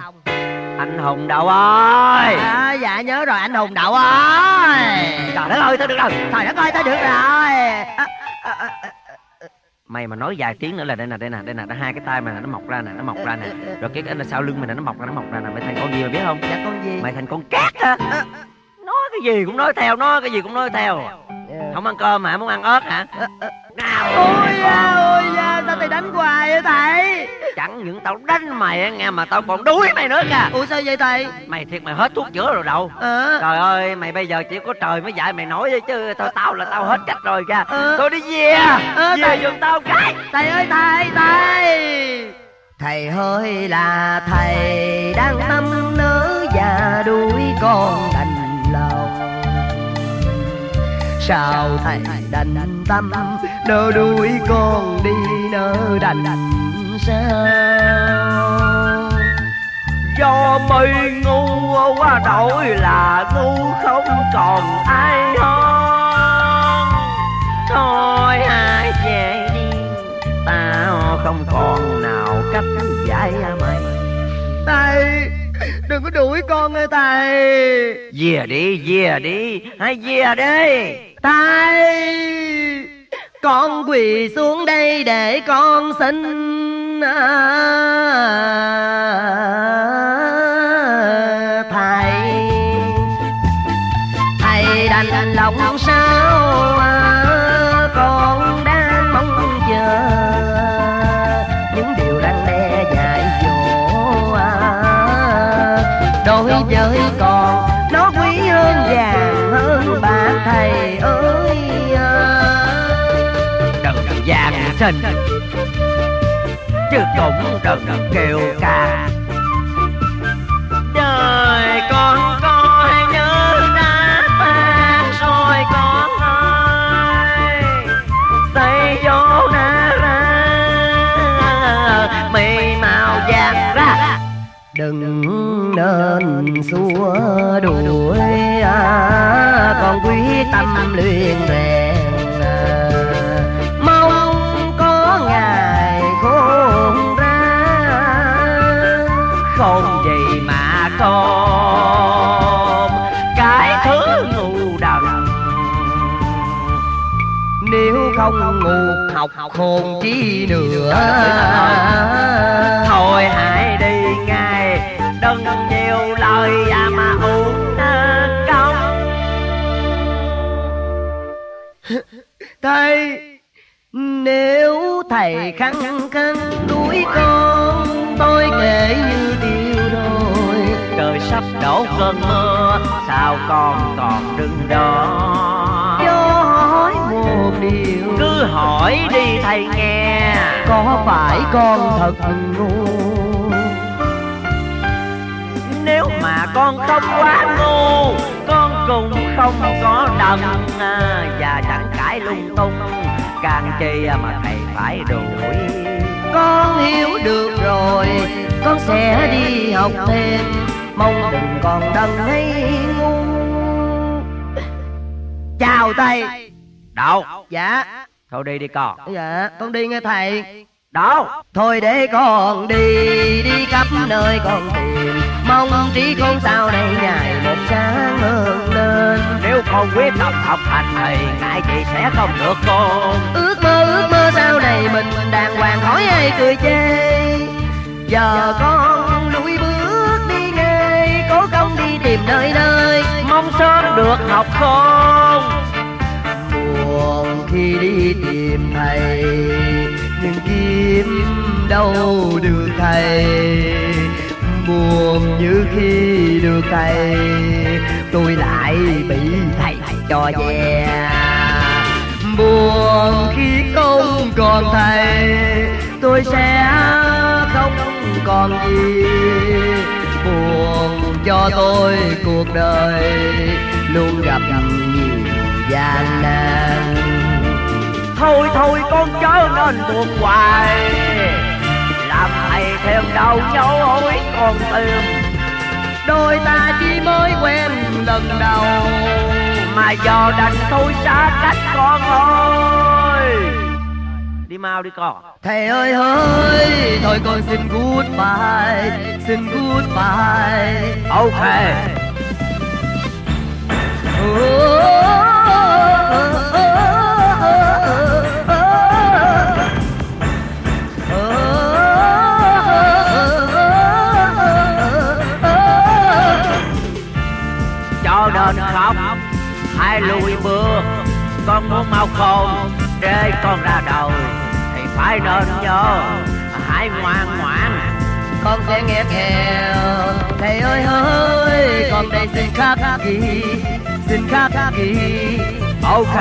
Anh hùng đầu ơi.
À, dạ nhớ rồi anh hùng đậu ơi.
Trời đất ơi thôi được rồi.
Trời đất ơi tôi được rồi. À, à, à,
mày mà nói vài tiếng nữa là đây nè đây nè đây nè nó hai cái tay mày nè nó mọc ra nè nó mọc ra nè. Rồi cái cái là sau lưng mày nè nó mọc ra nó mọc ra nè. Mày thành con gì mày biết không?
Dạ con gì?
Mày thành con cát hả? Nói cái gì cũng nói theo nói cái gì cũng nói theo. không ăn cơm hả? Muốn ăn ớt hả? Nào.
Ôi da ôi da sao thầy đánh hoài vậy thầy?
Chẳng những tao đánh mày nghe mà tao còn đuổi mày nữa kìa.
Ủa sao vậy thầy?
Mày thiệt mày hết thuốc chữa rồi đâu.
Ờ.
Trời ơi mày bây giờ chỉ có trời mới dạy mày nổi thôi chứ tao tao là tao hết cách rồi kìa.
Ờ.
thôi đi về.
Ờ,
về
thầy-
giùm tao cái.
Thầy ơi thầy thầy. Thầy ơi là thầy đang tâm nỡ và đuổi con sao thầy đành tâm? Nỡ đuổi con đi nỡ đành sao?
Do mây ngu, quá đổi là ngu, không còn ai hơn. Thôi hai về đi tao không còn nào cách giải mày.
Tay đừng có đuổi con ơi, thầy.
Về đi về đi, hãy về đi.
Tay. Con quỳ xuống đây để con xin à, thầy. Thầy đành lòng sao
giang sinh. Chứ cũng đừng kêu ca. Đời con coi như nhớ đã tan rồi con ơi xây vô đã ra. Mây màu vàng ra.
Đừng nên xua đuổi à, con quý tâm luyện rèn học khôn chi nữa.
Thôi hãy đi ngay đừng nhiều lời và mà uống công
thầy nếu thầy khăng khăng đuổi con tôi kể như tiêu rồi
trời sắp đổ cơn mưa sao con còn đứng đó
hỏi
đi thầy nghe.
Có phải con thật ngu
nếu mà con không quá ngu con cũng không có đần à, và chẳng cãi lung tung. Càng chi mà thầy phải đuổi.
Con hiểu được rồi con sẽ đi học thêm. Mong đừng còn đần hay ngu. Chào thầy.
Đâu
dạ
thôi đi đi con.
Dạ con đi nghe thầy.
Đâu?
Thôi để con đi Đi khắp nơi con tìm. Mong trí con sau này ngày một sáng hơn lên.
Nếu con quyết tâm học hành thì ngại gì sẽ không được con
Ước mơ ước mơ sau này mình đàng hoàng khỏi ai cười chê. Giờ con lùi bước đi ngay Cố công đi tìm nơi nơi
mong sớm được học con
buồn khi đi tìm thầy. Nhưng kiếm đâu được thầy? Buồn như khi được thầy. Tôi lại bị thầy cho về buồn khi không còn thầy, tôi sẽ không còn gì. Buồn cho tôi cuộc đời, luôn gặp nhiều gian nan.
Thôi thôi con chớ nên buồn hoài. Làm thầy thêm đau nhói hối con tim
đôi ta chỉ mới quen lần đầu.
Mà giờ đành thôi xa cách con ơi đi mau đi con.
Thầy ơi ơi thôi con xin goodbye xin goodbye.
Ok. cho nên khóc hai lùi bước, con muốn mau khôn, để con ra đời. Thì phải nên nhớ, hãy ngoan ngoãn.
Con sẽ nghe theo, thầy ơi ơi, con đây xin khắc ghi xin khắc ghi
ok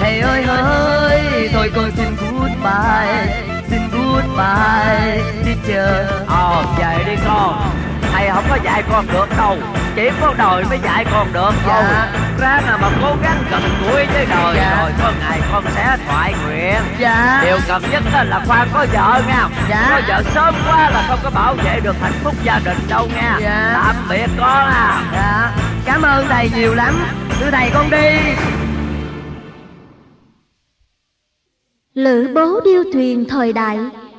thầy ơi ơi thôi con xin goodbye xin goodbye teacher
ờ về đi con. Thầy không có dạy con được đâu. Chỉ có đời mới dạy con được thôi.
Dạ.
ráng là mà cố gắng gần gũi với đời
Dạ.
rồi có ngày con sẽ thoại nguyện.
Dạ.
Điều cần nhất là khoan có vợ nha.
Dạ.
có vợ sớm quá là không có bảo vệ được hạnh phúc gia đình đâu nha.
Dạ.
tạm biệt con à.
Dạ cảm ơn thầy nhiều lắm. Thưa thầy con đi.
Lữ bố điêu thuyền thời đại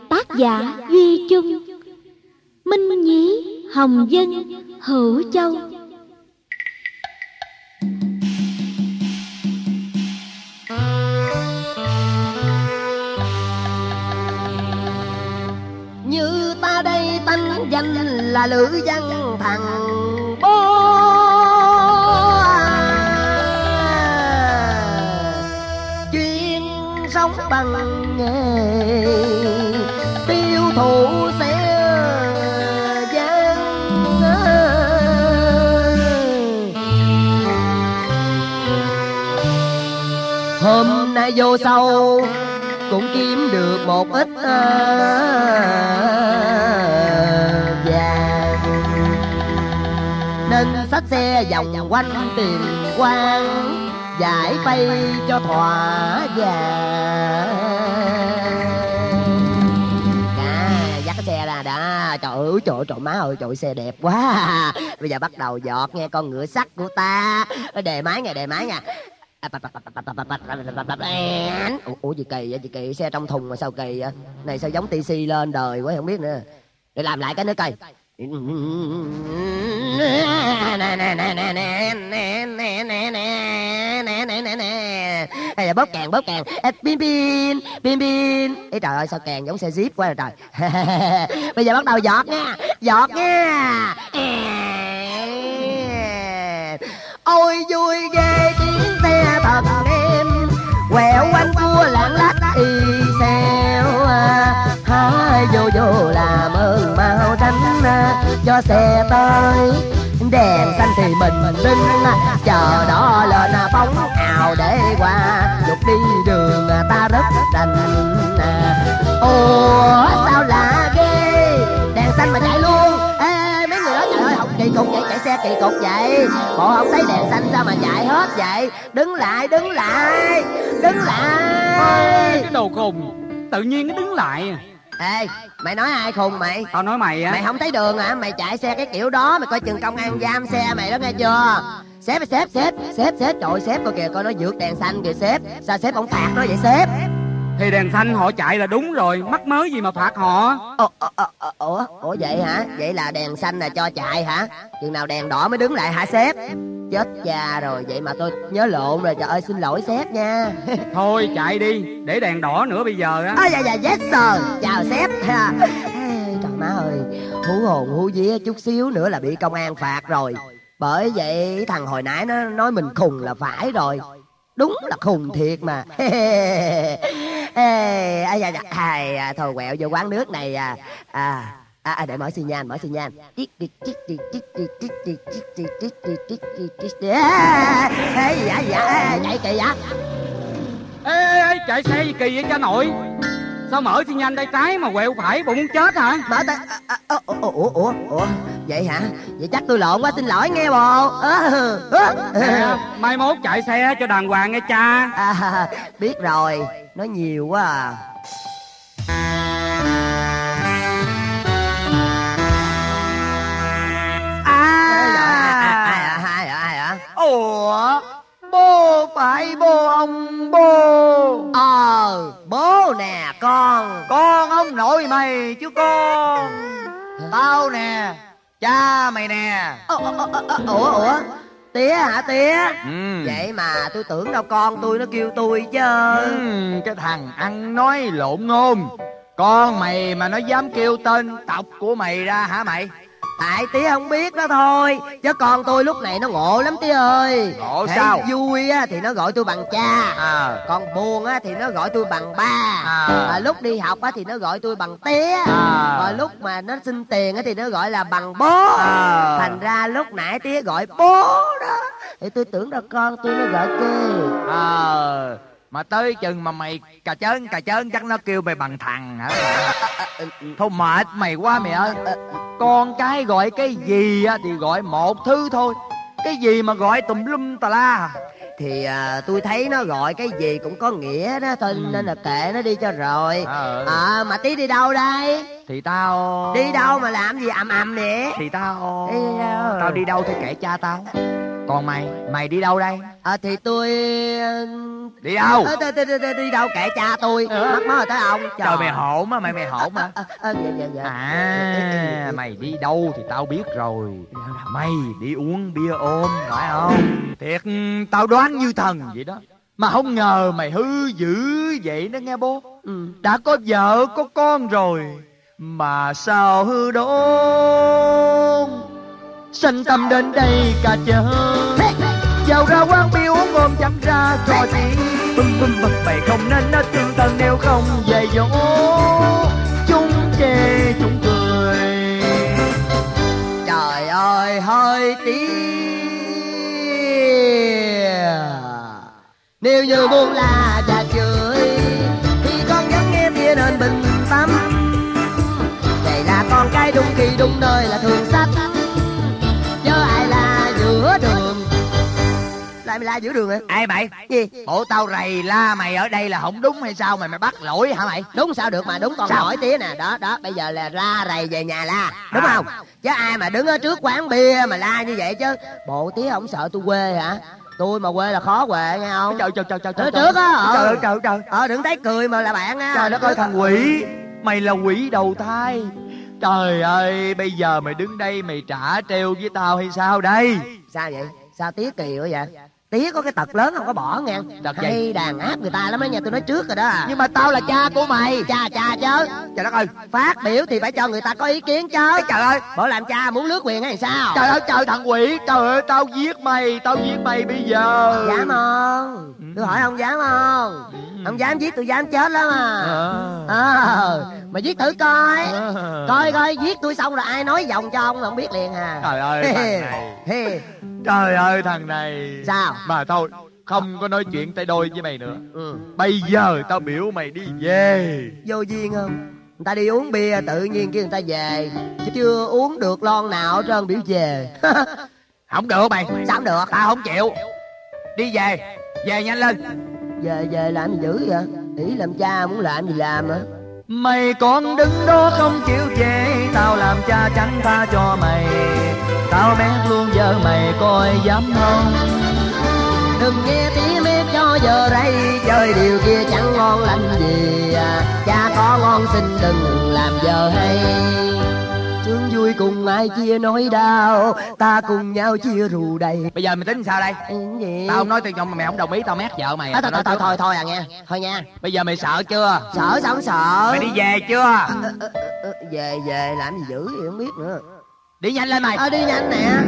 Tác giả Duy Chung Minh Nhí Hồng Dân Hữu Châu.
Như ta đây tánh danh là lữ văn thằng bằng nghề. Tiêu thụ xe hôm nay vô sâu, cũng kiếm được một ít vàng nên xách xe vòng quanh tiền quang giải bay cho thỏa già à, dắt cái xe ra đó trời ơi trời trời má ơi trời xe đẹp quá bây giờ bắt đầu giọt nghe con ngựa sắt của ta đề máy nghe đề máy nha ủa, ủa gì kỳ vậy chị kỳ xe trong thùng mà sao kỳ vậy này sao giống tc lên đời quá không biết nữa để làm lại cái nữa coi hay là bóp kèn bóp kèn pin pin pin pin. Ê, trời ơi, sao kèn giống xe jeep quá rồi trời. Bây giờ bắt đầu giọt nha giọt nha. Ôi, vui ghê, tiếng xe thật em quẹo quanh cua lạng lách, y xèo à, hai vô vô làm ơn mau tránh à, cho xe tới. Đèn xanh thì mình đinh à, chờ đó lên phóng bóng ào để qua. Lục đi đường ta rất đành à. ủa, sao lạ ghê? Đèn xanh mà chạy luôn kỳ cục vậy chạy xe kỳ cục vậy. Bộ không thấy đèn xanh sao mà chạy hết vậy? Đứng lại đứng lại đứng lại.
Cái đồ khùng tự nhiên nó đứng lại
ê mày nói ai khùng mày?
Tao nói mày á.
Mày không thấy đường hả? Mày chạy xe cái kiểu đó mày coi chừng công an giam xe mày đó nghe chưa? Sếp sếp sếp sếp sếp trời ơi, sếp coi kìa coi nó vượt đèn xanh kìa sếp sao sếp không phạt nó vậy sếp
Thì đèn xanh họ chạy là đúng rồi Mắc mới gì mà phạt họ?
Ủa, ủa, ủa, ủa, ủa vậy hả? Vậy là đèn xanh là cho chạy hả? Chừng nào đèn đỏ mới đứng lại hả sếp? Chết cha rồi vậy mà tôi nhớ lộn rồi trời ơi xin lỗi sếp nha.
Thôi chạy đi Để đèn đỏ nữa bây giờ á.
À, dạ dạ yes sir. Chào sếp. Trời má ơi hú hồn hú vía chút xíu nữa là bị công an phạt rồi. Bởi vậy thằng hồi nãy nó nói mình khùng là phải rồi đúng là khùng thiệt mà Ê, à, dạ, dạ, à, à, thôi quẹo vô quán nước này à à À, à, để mở xi nhan, mở xi nhan. À, Ê, dạ, dạ, chạy kìa dạ.
Ê, ê, ê chạy xe gì kỳ vậy cha nội Sao mở xi nhanh tay trái mà quẹo phải muốn chết hả
Mở tay, à, à, ủa, ủa, ủa, ủa, vậy hả? Vậy chắc tôi lộn quá, xin lỗi nghe bồ. Ờ, ờ,
Nè, Mai mốt chạy xe cho đàng hoàng nghe cha
À, biết rồi, nói nhiều quá à.
À,
ai à, ai à, ai à?
Ủa Bố phải bố ông bố
Ờ, bố nè con.
Con ông nội mày chứ con Tao nè Cha mày nè
Ủa, ủa, ủa, ủa, ủa, tía hả tía?
ừ.
Vậy mà tôi tưởng đâu con tôi nó kêu tôi chứ.
ừ, Cái thằng ăn nói lộn ngôn Con mày mà nó dám kêu tên tộc của mày ra hả mày
Tại tía không biết đó thôi Chứ con tôi lúc này nó ngộ lắm tía ơi
Ngộ
Hễ
sao?
vui á thì nó gọi tôi bằng cha
À
Còn buồn á thì nó gọi tôi bằng ba
À.
à, Lúc đi học á thì nó gọi tôi bằng tía
À.
Và lúc mà nó xin tiền á thì nó gọi là bằng bố
À.
Thành ra lúc nãy tía gọi bố đó Thì tôi tưởng là con tôi nó gọi kê
Ờ Mà tới chừng mà mày cà chớn cà chớn chắc nó kêu mày bằng thằng hả? Thôi mệt mày quá mày ơi. Con cái gọi cái gì á thì gọi một thứ thôi. Cái gì mà gọi tùm lum tà la.
Thì à, tôi thấy nó gọi cái gì cũng có nghĩa đó Thôi nên là kệ nó đi cho rồi.
Ờ.
À mà tí đi đâu đây?
Thì tao
Đi đâu mà làm gì ầm ầm nè
Thì tao
Đi?
Tao đi đâu thì kể cha tao. Còn mày Mày đi đâu đây?
Ờ thì tôi
Đi đâu?
Ờ, đi, đi, đi, đi, đâu kể cha tôi. Mắc mớ rồi tới ông.
Trời mày hổn á mày mày hổn
Ờ, ờ, dạ dạ dạ.
À mày đi đâu thì tao biết rồi. Mày đi uống bia ôm phải không? Thiệt tao đoán như thần vậy đó. Mà không ngờ mày hư dữ vậy đó nghe bố.
Ừ.
Đã có vợ có con rồi Mà sao hư đốn? Sanh tâm đến đây cả chợ vào ra quán bia uống ôm chăm ra trò chuyện Bum bum bum mày không nên nó tương tân nếu không về dỗ. Chúng chê, chúng cười.
Trời ơi, hơi tí. Nếu như buông la và chửi, Thì con vẫn nghe bia nên bình tâm Vậy là con cái đúng kỳ đúng nơi là thường sách. Lại mày la giữa đường hả?
Ai mày.
Gì?
Bộ tao rầy la mày ở đây là không đúng hay sao mày mày bắt lỗi hả mày?
Đúng sao được mà đúng con hỏi tía nè. Đó đó bây giờ là la rầy về nhà la. Đúng
À.
không? Chứ ai mà đứng ở trước quán bia mà la như vậy chứ? Bộ tía không sợ tôi quê hả? Tôi mà quê là khó quệ nghe không?
Trời trời trời trời
Ở trước á ờ.
Trời ơi trời trời.
Ờ đừng thấy cười mà là bạn á.
Trời đất ơi thằng quỷ. Mày là quỷ đầu thai. Trời ơi bây giờ mày đứng đây mày trả treo với tao hay sao đây?
Sao vậy? Sao tía kỳ quá vậy Tía có cái tật lớn không? Có bỏ nghe?
Tật gì?
Hay đàn áp người ta lắm á nha tôi nói trước rồi đó.
Nhưng mà tao là cha của mày.
Cha cha chứ.
Trời đất ơi.
Phát biểu thì phải cho người ta có ý kiến chứ.
Trời ơi.
Bộ làm cha muốn lướt quyền hay sao?
Trời ơi trời thằng quỷ. Trời ơi tao giết mày Tao giết mày bây giờ.
Dám không? Tôi hỏi ông dám không? Ông dám giết tôi dám chết lắm à. Ờ. Mà giết thử coi. Coi coi giết tôi xong rồi ai nói vòng cho ông là ông biết liền à.
Trời ơi. Trời ơi thằng này.
Sao?
Mà thôi Không có nói chuyện tay đôi với mày nữa.
Ừ.
Bây giờ tao biểu mày đi về.
Vô duyên không? Người ta đi uống bia tự nhiên kêu người ta về Chứ chưa uống được lon nào hết trơn biểu về.
Không được mày.
Sao không được?
Tao không chịu. Đi về. Về nhanh lên.
Về về làm gì dữ vậy? Ý làm cha muốn làm gì làm hả?
Mày còn đứng đó không chịu về Tao làm cha chẳng tha cho mày
tao mét luôn giờ mày coi dám không?
Đừng nghe tiếng mét cho giờ đây chơi điều kia chẳng ngon lành gì à. cha có ngon xin đừng làm giờ hay. Thương vui cùng ai chia nỗi đau ta cùng nhau chia rù đầy.
Bây giờ mày tính sao đây?
Ừ, gì
tao không nói tao mà mày không đồng ý tao mét vợ mày.
À, thôi, thôi, thôi, thôi thôi à nghe. Thôi nha.
Bây giờ mày sợ chưa?
Sợ sao không sợ.
Mày đi về chưa?
Ờ, ờ, ờ, về về làm gì dữ vậy không biết nữa
đi nhanh lên mày.
Ờ đi nhanh nè.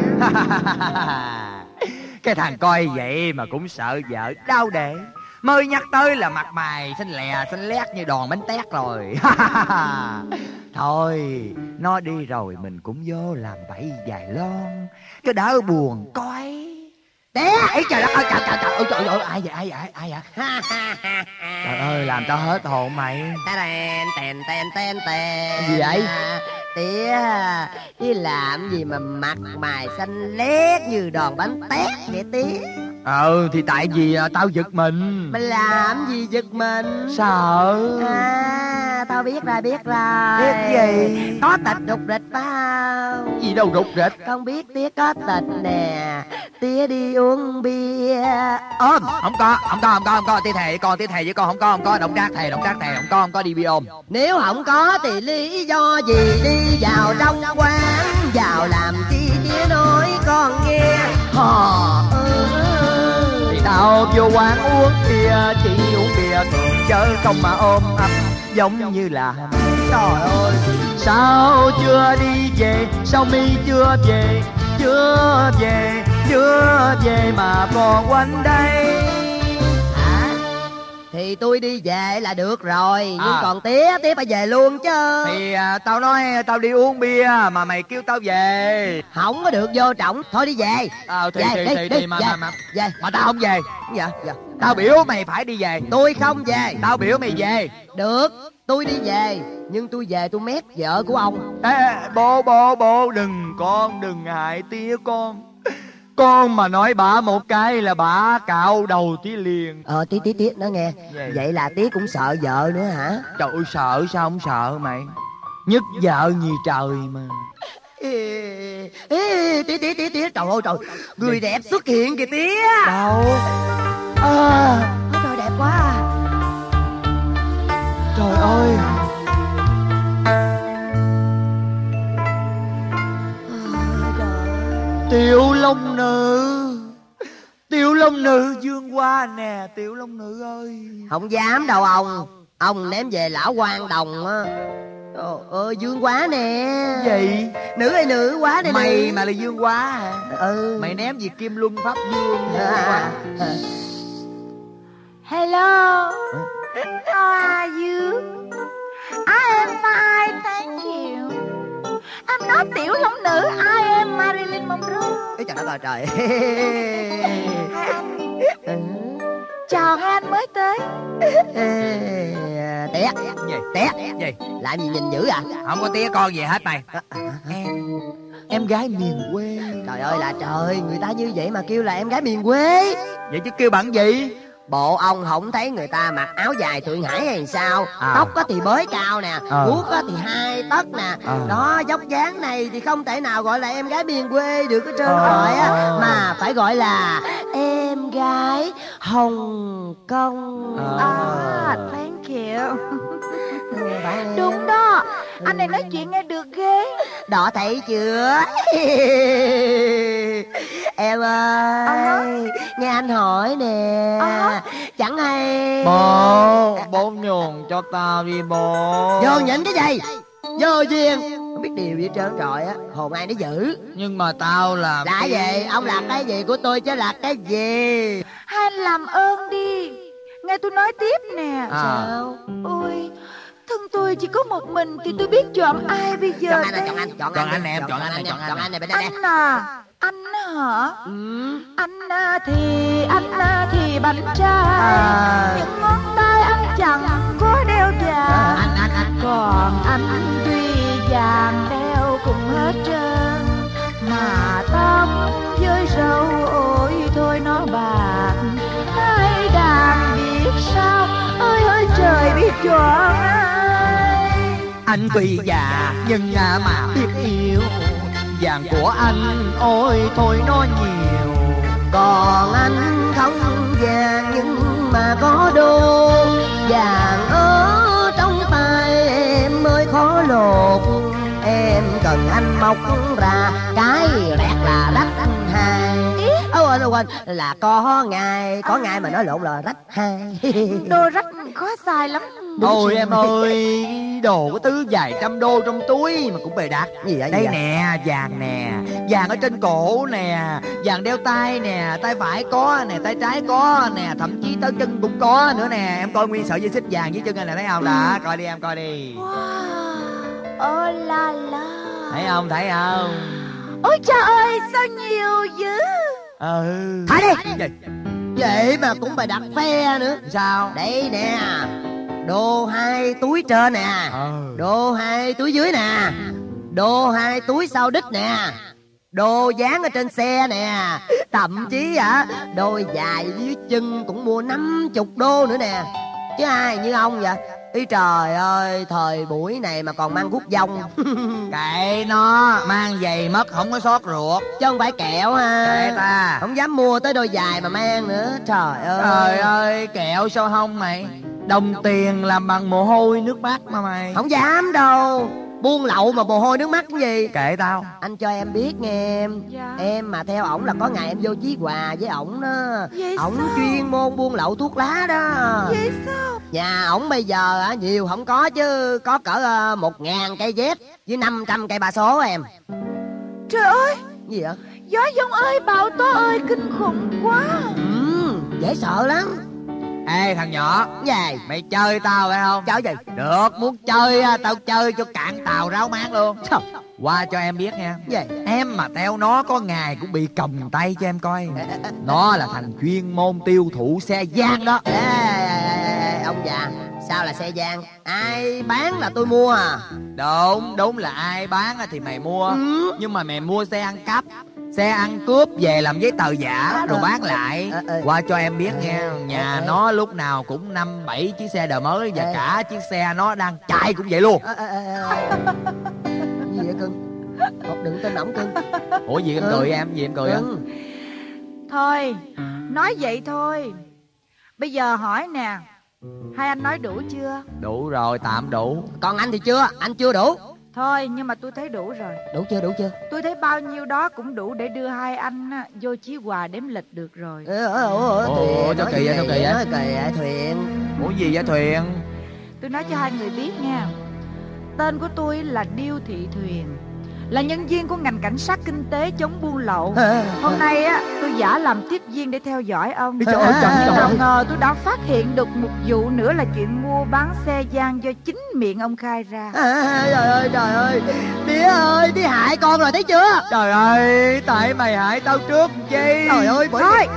Cái thằng coi vậy mà cũng sợ vợ đau để mới nhắc tới là mặt mày xinh lè xinh lét như đòn bánh tét rồi. Thôi nó đi rồi mình cũng vô làm bẫy vài lon cho đỡ buồn coi
té
ấy trời ơi trời trời trời ơi trời ơi ai vậy ai vậy ai vậy? Trời ơi làm tao hết hồn mày.
Tên tên tên tên tên
Gì vậy?
Tía Đi làm gì mà mặt mày xanh lét như đòn bánh tét vậy tía
ờ thì tại vì à, tao giật mình.
Mày làm gì giật mình?
Sợ.
À tao biết rồi biết rồi.
Biết gì?
Có tịch rịch phải không
gì đâu rụt rịch?
Con biết tía có tịch nè. Tía đi uống bia.
Ôm không có không có không có không có. Tía thề với con tía thề với con không có không có. Động tác thề động tác thề không có không có. Đi bi ôm.
Nếu không có thì lý do gì? Đi vào trong quán Vào làm chi tía nói con nghe. Hò ơi
thì vô quán uống bia, chỉ uống bia thường chớ không mà ôm ấp, giống như là
Trời ơi,
sao chưa đi về, sao mi chưa về chưa về chưa về mà còn quanh đây?
Thì tôi đi về là được rồi Nhưng
À.
còn tía, tía phải về luôn chứ.
Thì à, tao nói tao đi uống bia mà mày kêu tao về.
Không có được vô trọng Thôi đi về.
Ờ thì
Về,
thì
đi,
thì,
đi,
thì mà,
về.
mà mà.
Về.
Mà tao không về.
Dạ, dạ.
Tao biểu mày phải đi về.
Tôi không về.
Tao biểu mày về.
Được Tôi đi về Nhưng tôi về tôi mét vợ của ông.
Ê, bố bố bố đừng con đừng hại tía con con mà nói bả một cái là bả cạo đầu tía liền.
Ờ tía tía tía nó nghe.
Gì?
Vậy là tía cũng sợ vợ nữa hả?
Trời ơi sợ sao không sợ mày? Nhất vợ như trời mà.
Ê, ê, tía tía tía tía Trời ơi trời. Người đẹp xuất hiện kìa tía
đâu? À,
Ôi, Trời đẹp quá à.
trời ơi tiểu long nữ tiểu long nữ dương qua nè tiểu long nữ ơi
Không dám đâu ông Ông ném về lão quan đồng á Trời ơi dương quá nè
gì
Nữ ơi nữ quá nè
mày
nữ.
mà là dương quá hả
Ừ
mày ném gì kim luân pháp dương
à, à.
Hello. How are you? I am fine, thank you. I'm not tiểu long nữ, I am Marilyn Monroe.
Ê, Trời đất ơi trời.
Hai anh,
Ừ.
chào hai anh mới tới.
Té.
Gì?
Té.
Gì?
Làm gì nhìn dữ à?
Không có tía con gì hết mày. Em em gái miền quê.
Trời ơi là trời Người ta như vậy mà kêu là em gái miền quê.
Vậy chứ kêu bằng gì
Bộ ông không thấy người ta mặc áo dài Thượng Hải hay sao
À.
Tóc á thì bới cao nè
Ờ.
Guốc á thì hai tấc nè
Ờ.
Đó dốc dáng này thì không thể nào gọi là em gái miền quê được hết trơn
Ờ.
gọi á Mà phải gọi là em gái Hồng Kông
À, thank you.
Nghe.
Đúng đó, anh này nói chuyện nghe được ghê.
Đỏ thấy chưa? Em ơi Nghe anh hỏi nè.
À.
Chẳng hay.
Bố bố nhường cho tao đi bố.
Vô nhỉnh cái gì? Vô duyên. Không biết điều gì hết trơn trời á. Hồn ai nó dữ
nhưng mà tao làm
Là gì? Ông làm cái gì của tôi chứ là cái gì?
Hai anh làm ơn đi. Nghe tôi nói tiếp nè.
À.
Sao
Ôi, thân tôi chỉ có một mình thì tôi biết chọn ai bây giờ
Chọn anh
đây?
chọn anh Chọn,
Chọn
anh
em, chọn anh chọn anh
Chọn
này.
anh này bên đây
Anh à, anh hả?
Ừ.
Anh à, thì anh à, thì bánh trai
À.
Những ngón tay anh chẳng có đeo vàng
Anh anh anh
Còn anh tuy vàng đeo cùng hết trơn Mà tóc với râu ôi thôi nó bạc Hai đàn biết sao ơi ơi trời biết chọn ai
anh tuy già, nhưng nhà mà biết yêu. Vàng của anh, ôi thôi nó nhiều.
Còn anh không vàng, nhưng mà có đô. Vàng ở trong tay em mới khó lột. Em cần anh mọc ra, cái rẹt là đắt quên quên. Là có ngày có ngày mà nói lộn là rách hai
Đô rách khó xài lắm.
Ôi em ơi Đồ có thứ vài trăm đô trong túi Mà cũng bề đặt
gì vậy
Đây
gì vậy?
nè vàng nè Vàng ở trên cổ nè Vàng đeo tay nè Tay phải có nè Tay trái có nè Thậm chí tới chân cũng có nữa nè. Em coi nguyên sợi dây xích vàng dưới chân này nè Thấy không? Đã Coi đi em coi đi.
Wow. Ô la la.
Thấy không? Thấy không?
Ôi trời ơi sao nhiều dữ
Ừ
Thả đi?
Gì?
vậy mà cũng bày đặt phe nữa.
Sao?
Đây nè đồ hai túi trên nè
Ừ
đồ hai túi dưới nè đồ hai túi sau đít nè đồ dán ở trên xe nè thậm chí hả đôi giày dưới chân cũng mua năm chục đô nữa nè. Chứ ai như ông vậy ý trời ơi thời buổi này mà còn mang guốc dông.
Kệ nó Mang giày mất không có sót ruột.
Chứ không phải kẹo ha.
Kệ ta.
Không dám mua tới đôi giày mà mang nữa. Trời ơi.
Trời ơi kẹo sao không mày? Đồng tiền làm bằng mồ hôi nước mắt mà mày.
Không dám đâu buôn lậu mà mồ hôi nước mắt cái gì?
Kệ tao.
Anh cho em biết nghe em.
Dạ.
Em mà theo ổng là có ngày em vô chí hòa với ổng đó.
Vậy
ổng
sao?
chuyên môn buôn lậu thuốc lá đó.
Vậy sao?
Nhà ổng bây giờ á, nhiều không có chứ. Có cỡ ờ, một ngàn cây dép với 500 cây ba số em.
Trời ơi!
Gì vậy?
Gió giông ơi bão tố ơi kinh khủng quá.
Ừ, dễ sợ lắm
Ê thằng nhỏ.
Vậy
Mày chơi tao phải không?
Chơi gì?
Được muốn chơi Tao chơi cho cạn tàu ráo mát luôn.
Sao?
Qua cho em biết nha.
Vậy
Em mà theo nó có ngày cũng bị còng tay cho em coi. Nó là thằng chuyên môn tiêu thụ xe gian đó.
Ê, ê, ê, ê, ông già sao là xe gian ai bán là tôi mua à?
Đúng đúng là ai bán á thì mày mua.
Ừ.
Nhưng mà mày mua xe ăn cắp Xe ăn cướp về làm giấy tờ giả Rồi bán lại.
Ờ, ờ.
Qua cho em biết nha Nhà
ờ.
nó lúc nào cũng năm bảy chiếc xe đời mới Và cả chiếc xe nó đang chạy cũng vậy luôn.
Gì vậy cưng? Một đừng tin ổng cưng.
Ủa gì em
Ừ.
cười em? Gì em cười á
cưng
Thôi Nói vậy thôi. Bây giờ hỏi nè Hai anh nói đủ chưa?
Đủ rồi tạm đủ.
Còn anh thì chưa? Anh chưa đủ
Thôi nhưng mà tôi thấy đủ rồi.
Đủ chưa đủ chưa?
Tôi thấy bao nhiêu đó cũng đủ để đưa hai anh á, vô chí hòa đếm lịch được rồi.
Ê, Thuyền
sao
nói
kỳ
gì
vậy, sao kỳ vậy?
nói kỳ vậy Thuyền.
Ủa gì vậy Thuyền?
Tôi nói cho hai người biết nha. Tên của tôi là Điêu Thị Thuyền Là nhân viên của ngành cảnh sát kinh tế chống buôn lậu. Hôm nay á tôi giả làm tiếp viên để theo dõi ông.
Trời ơi, trời ơi,
ngờ tôi đã phát hiện được một vụ nữa là chuyện mua bán xe gian do chính miệng ông khai ra.
À, trời ơi trời ơi. Tía ơi tía hại con rồi thấy chưa?
Trời ơi Tại mày hại tao trước chi.
Trời ơi bởi
Thôi.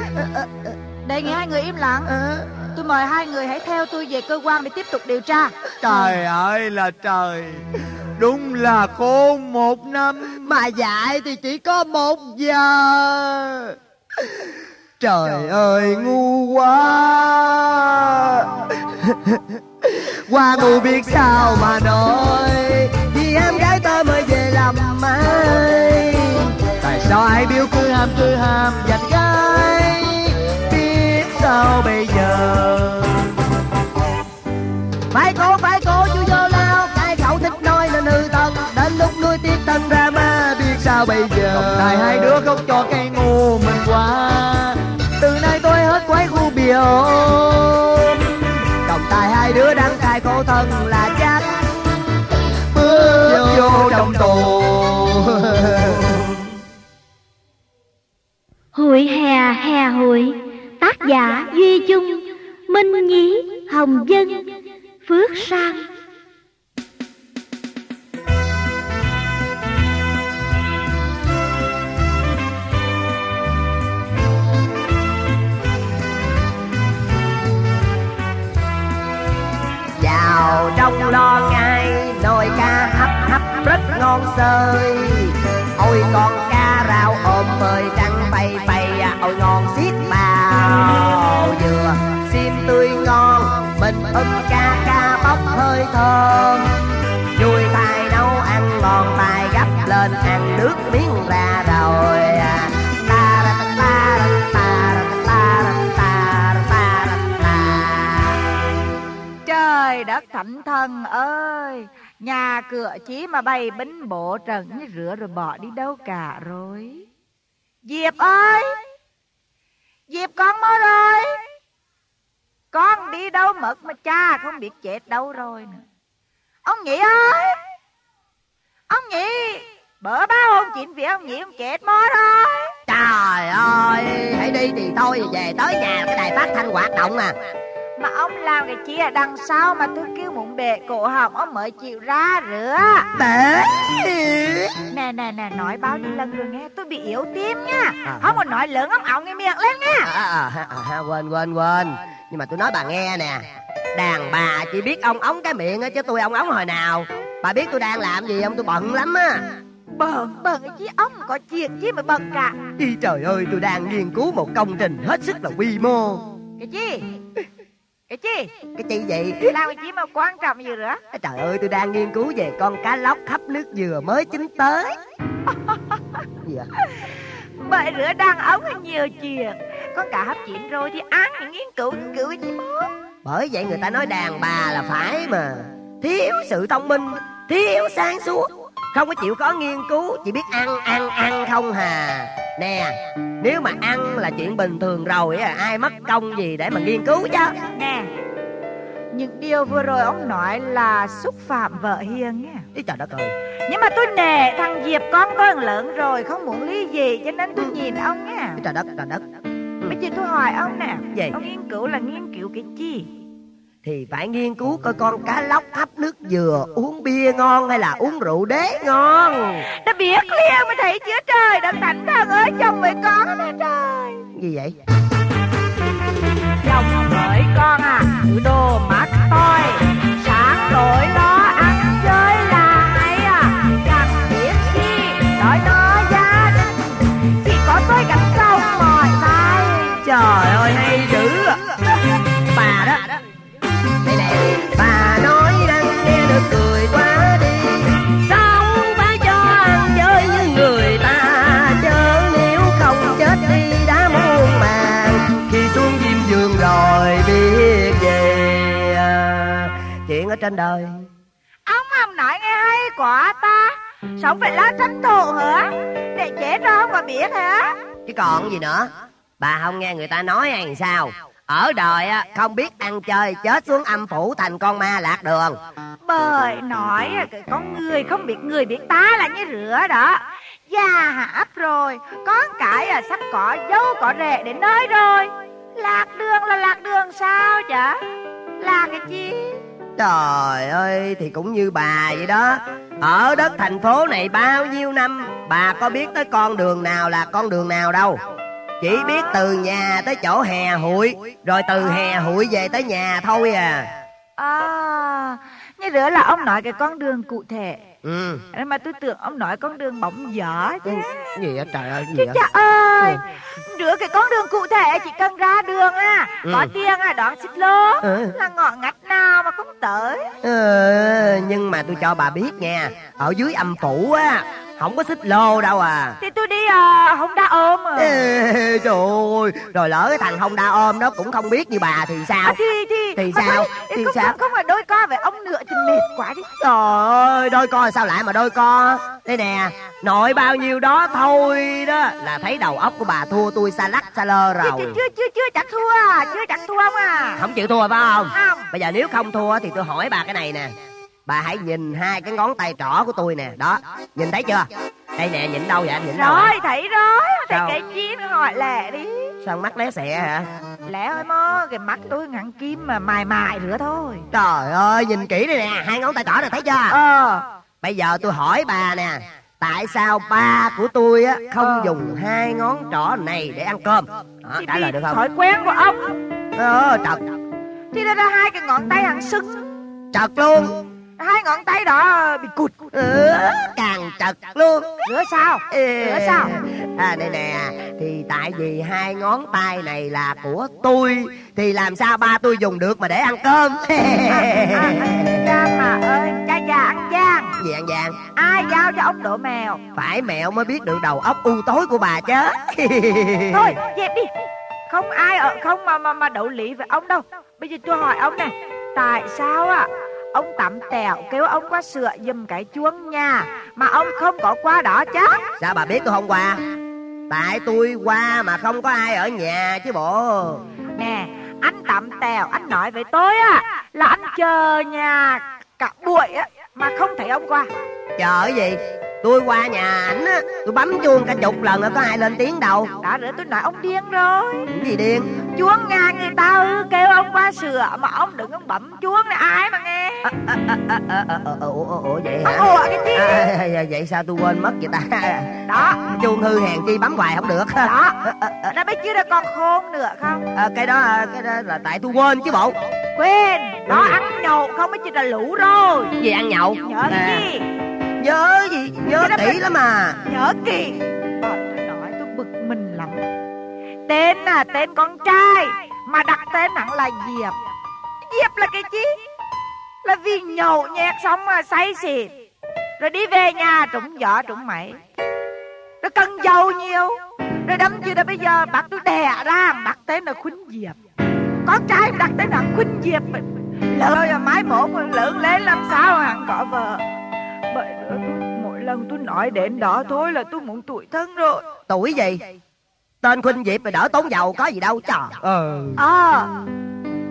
Đề nghị hai người im lặng.
Ờ,
Tôi mời hai người hãy theo tôi về cơ quan để tiếp tục điều tra.
Trời ơi là trời Đúng là khôn một năm.
Mà dạy thì chỉ có một giờ. Trời ơi ngu quá. Qua ngu biết sao mà nói vì em gái ta mới về làm mai
Tại sao ai biểu cứ ham cứ ham giành gái Biết sao bây giờ?
Phải cố sao bây giờ?
Cộng tài hai đứa không cho cây ngu mình quá Từ nay tôi hết quái khu biểu
cộng tài hai đứa đang cài khổ thân là chắc.
Bước vô trong tù.
Hội hè hè hội Tác giả Duy Chung Minh Nhí Hồng Dân Phước Sang
vào trong lo ngay nồi ca hấp hấp rất ngon sơi. Ôi, con cá rau ôm mời trắng bay bay, ôi, ngon xiết bao. Dừa xiêm tươi ngon, mình ôm ca ca bốc hơi thơm. Vui tay nấu ăn ngon tay gấp lên, ăn nước nước miếng ra rồi.
Trời đất thánh thần ơi Nhà cửa chí mà bày bính bộ trần như rửa rồi bỏ đi đâu cả rồi. Diệp ơi Diệp con mới rồi. Con đi đâu mất mà cha không biết chết đâu rồi nữa. Ông Nhị ơi Ông Nhị Bữa ba hôm chuyện việc ông Nhị ông chết mới rồi.
Trời ơi, hãy đi thì thôi, về tới nhà cái đài phát thanh hoạt động à.
Mà ông làm cái chi ở đằng sau mà tôi kêu muốn bệ cổ họng ông mới chịu ra rửa
Bể.
Nè nè nè nói bao nhiêu lần rồi nghe tôi bị yếu tim nha
À.
Không còn nói lớn ống ọng cái miệng lên nha
À, à, à, à, quên quên quên. Nhưng mà tôi nói bà nghe nè. Đàn bà chỉ biết ông ống cái miệng á chứ tôi ông ống hồi nào. Bà biết tôi đang làm gì không? Tôi bận lắm á.
Bận bận cái chi ông có chuyện chi mà bận cả
Ý trời ơi, tôi đang nghiên cứu một công trình hết sức là quy mô.
Cái chi Cái chi
Cái chi vậy?
Làm cái chi mà quan trọng gì nữa
Trời ơi, tôi đang nghiên cứu về con cá lóc hấp nước dừa mới chín tới. Gì ạ?
Bởi rửa ông là nhiều chuyện Con cả hấp chín rồi thì ăn thì nghiên cứu nghiên cứu chi mốt
Bởi vậy người ta nói đàn bà là phải mà Thiếu sự thông minh Thiếu sáng suốt Không có chịu có nghiên cứu Chỉ biết ăn ăn ăn không hà. Nè Nếu mà ăn là chuyện bình thường rồi á, Ai mất công gì để mà nghiên cứu chứ?
Nè Những điều vừa rồi ông nói là xúc phạm vợ hiền nha
Ý trời đất ơi.
Nhưng mà tôi nể thằng Diệp con tôi lớn rồi Không muốn ly dị cho nên tôi nhìn ông nha
Ý trời đất trời đất.
Bây giờ tôi hỏi ông nè
Gì?
Ông nghiên cứu là nghiên cứu cái chi
Thì phải nghiên cứu coi con cá lóc hấp nước dừa Uống bia ngon hay là uống rượu đế ngon.
Đã biết liền mới thấy chưa trời Đã thánh thần ơi chồng với con nè trời.
Gì vậy?
Chồng với con à Thứ đồ mắt tôi Sáng tối lo
trên đời.
Ông ông nói nghe hay quá ta. Sống phải lo tranh thủ hả? Để rồi không mà biết hả?
Chứ còn gì nữa. Bà không nghe người ta nói hay sao? Ở đời á không biết ăn chơi Chết xuống âm phủ thành con ma lạc đường.
Bởi nói con người không biết người biết ta là như rửa đó. Già hạp rồi Con cái à, sắp có dâu có rể đến nơi rồi. Lạc đường là lạc đường sao chả Là cái chi
Trời ơi, thì cũng như bà vậy đó. Ở đất thành phố này bao nhiêu năm, Bà có biết tới con đường nào là con đường nào đâu. Chỉ biết từ nhà tới chỗ hè hụi, Rồi từ hè hụi về tới nhà thôi à.
À Như rửa là ông nói cái con đường cụ thể.
Ừ.
Mà tôi tưởng ông nói con đường bóng gió chứ.
Gì vậy? Trời ơi gì
Chứ cha ơi Rửa cái con đường cụ thể chỉ cần ra đường à.
Ừ.
Có tiền à đón xích lô
Ừ.
Là ngõ ngách nào mà không tới.
Ờ, Nhưng mà tôi cho bà biết nha Ở dưới âm phủ á Không có xích lô đâu à.
Thì tôi đi à, không đa ôm à.
Ê, Trời ơi Rồi lỡ cái thằng không đa ôm đó cũng không biết như bà thì sao?
À, thì thì
Thì
mà
sao?
thôi,
Thì
không,
sao?
Không, không phải đôi co với ông nữa thì mệt quá đi.
Trời ơi, đôi co sao lại mà đôi co? Đây nè, nội bao nhiêu đó thôi đó Là thấy đầu óc của bà thua tôi xa lắc xa lơ rồi.
chưa, chưa, chưa, chưa chắc thua Chưa chắc thua ông à.
Không chịu thua phải không?
Không.
Bây giờ nếu không thua thì tôi hỏi bà cái này nè Bà hãy nhìn hai cái ngón tay trỏ của tôi nè. Đó, nhìn thấy chưa? Đây nè, nhìn đâu vậy? Anh nhìn đâu
Rồi thấy rồi. Thấy
Sao?
cái chi nó hỏi lẹ đi.
Sao mắt lé xẹ hả?
Lẹ ơi mơ Cái mắt tôi ngắn kim mà mài mài nữa thôi.
Trời ơi, nhìn kỹ đây nè. Hai ngón tay trỏ nè, thấy chưa?
Ờ.
Bây giờ tôi hỏi bà nè Tại sao ba của tôi á không
Ờ.
dùng hai ngón trỏ này để ăn cơm? Đó, Trả lời được không?
Thói quen của ông.
Ờ, trật
Thì ra, ra hai cái ngón tay hàng sưng
Trật luôn
Hai ngón tay đó bị cụt.
Ừ, Càng trật luôn.
Nữa sao Nữa sao
À đây nè Thì tại vì hai ngón tay này là của tôi Thì làm sao ba tôi dùng được mà để ăn cơm?
Giang mà ơi Cha già ăn giang
vàng vàng
Ai giao cho ông đổ mèo?
Phải mẹo mới biết được đầu óc u tối của bà chứ.
Thôi dẹp đi. Không ai ở không mà mà mà đậu lý với ông đâu. Bây giờ tôi hỏi ông này Tại sao à Ông tắm tèo kêu ông qua sửa giùm cái chuông nhà. Mà ông không có qua đó chứ.
Sao bà biết tôi không qua? Tại tôi qua mà không có ai ở nhà chứ bộ.
Nè anh tắm tèo anh nói với tôi á Là anh chờ nhà cả buổi á Mà không thấy ông qua.
Chờ cái gì Tôi qua nhà ảnh á Tôi bấm chuông cả chục lần rồi có ai lên tiếng đâu.
Đã nữa tôi nói ông điên rồi.
Cái gì điên?
Chuông nhà người ta ư kêu ông qua sửa Mà ông đừng ông bấm chuông này ai mà nghe.
Ủa, vậy hả?
Ủa cái gì?
À, Vậy sao tôi quên mất vậy ta?
Đó.
Chuông hư hèn chi bấm hoài không được.
Đó. Nó biết chưa là còn khôn nữa không?
À, Cái đó cái đó là tại tôi quên chứ bộ.
Quên. Đó ăn nhậu không mới chỉ là lũ rồi.
Gì ăn nhậu?
Nhớ
à,
gì
Nhớ gì Nhớ kỹ lắm mà
Nhớ kỹ Ờ tôi nói tôi bực mình lắm. Tên là tên con trai Mà đặt tên hẳn là Diệp. Diệp là cái chi Là vì nhậu nhẹt xong mà say xỉn. Rồi đi về nhà trúng gió trúng máy. Rồi cần dầu nhiều. Rồi đâm chưa đã bây giờ bắt tôi đẻ ra Bắt tên là Khuynh Diệp. Con trai đặt tên là Khuynh Diệp Lớn rồi mai mốt lớn lên làm sao hẳn có vợ Bởi đó tôi, mỗi lần tôi nói đến đó thôi là tôi muốn tuổi thân rồi.
Tuổi gì? Tên Khuynh Diệp rồi đỡ tốn dầu có gì đâu trời
Ờ
Ờ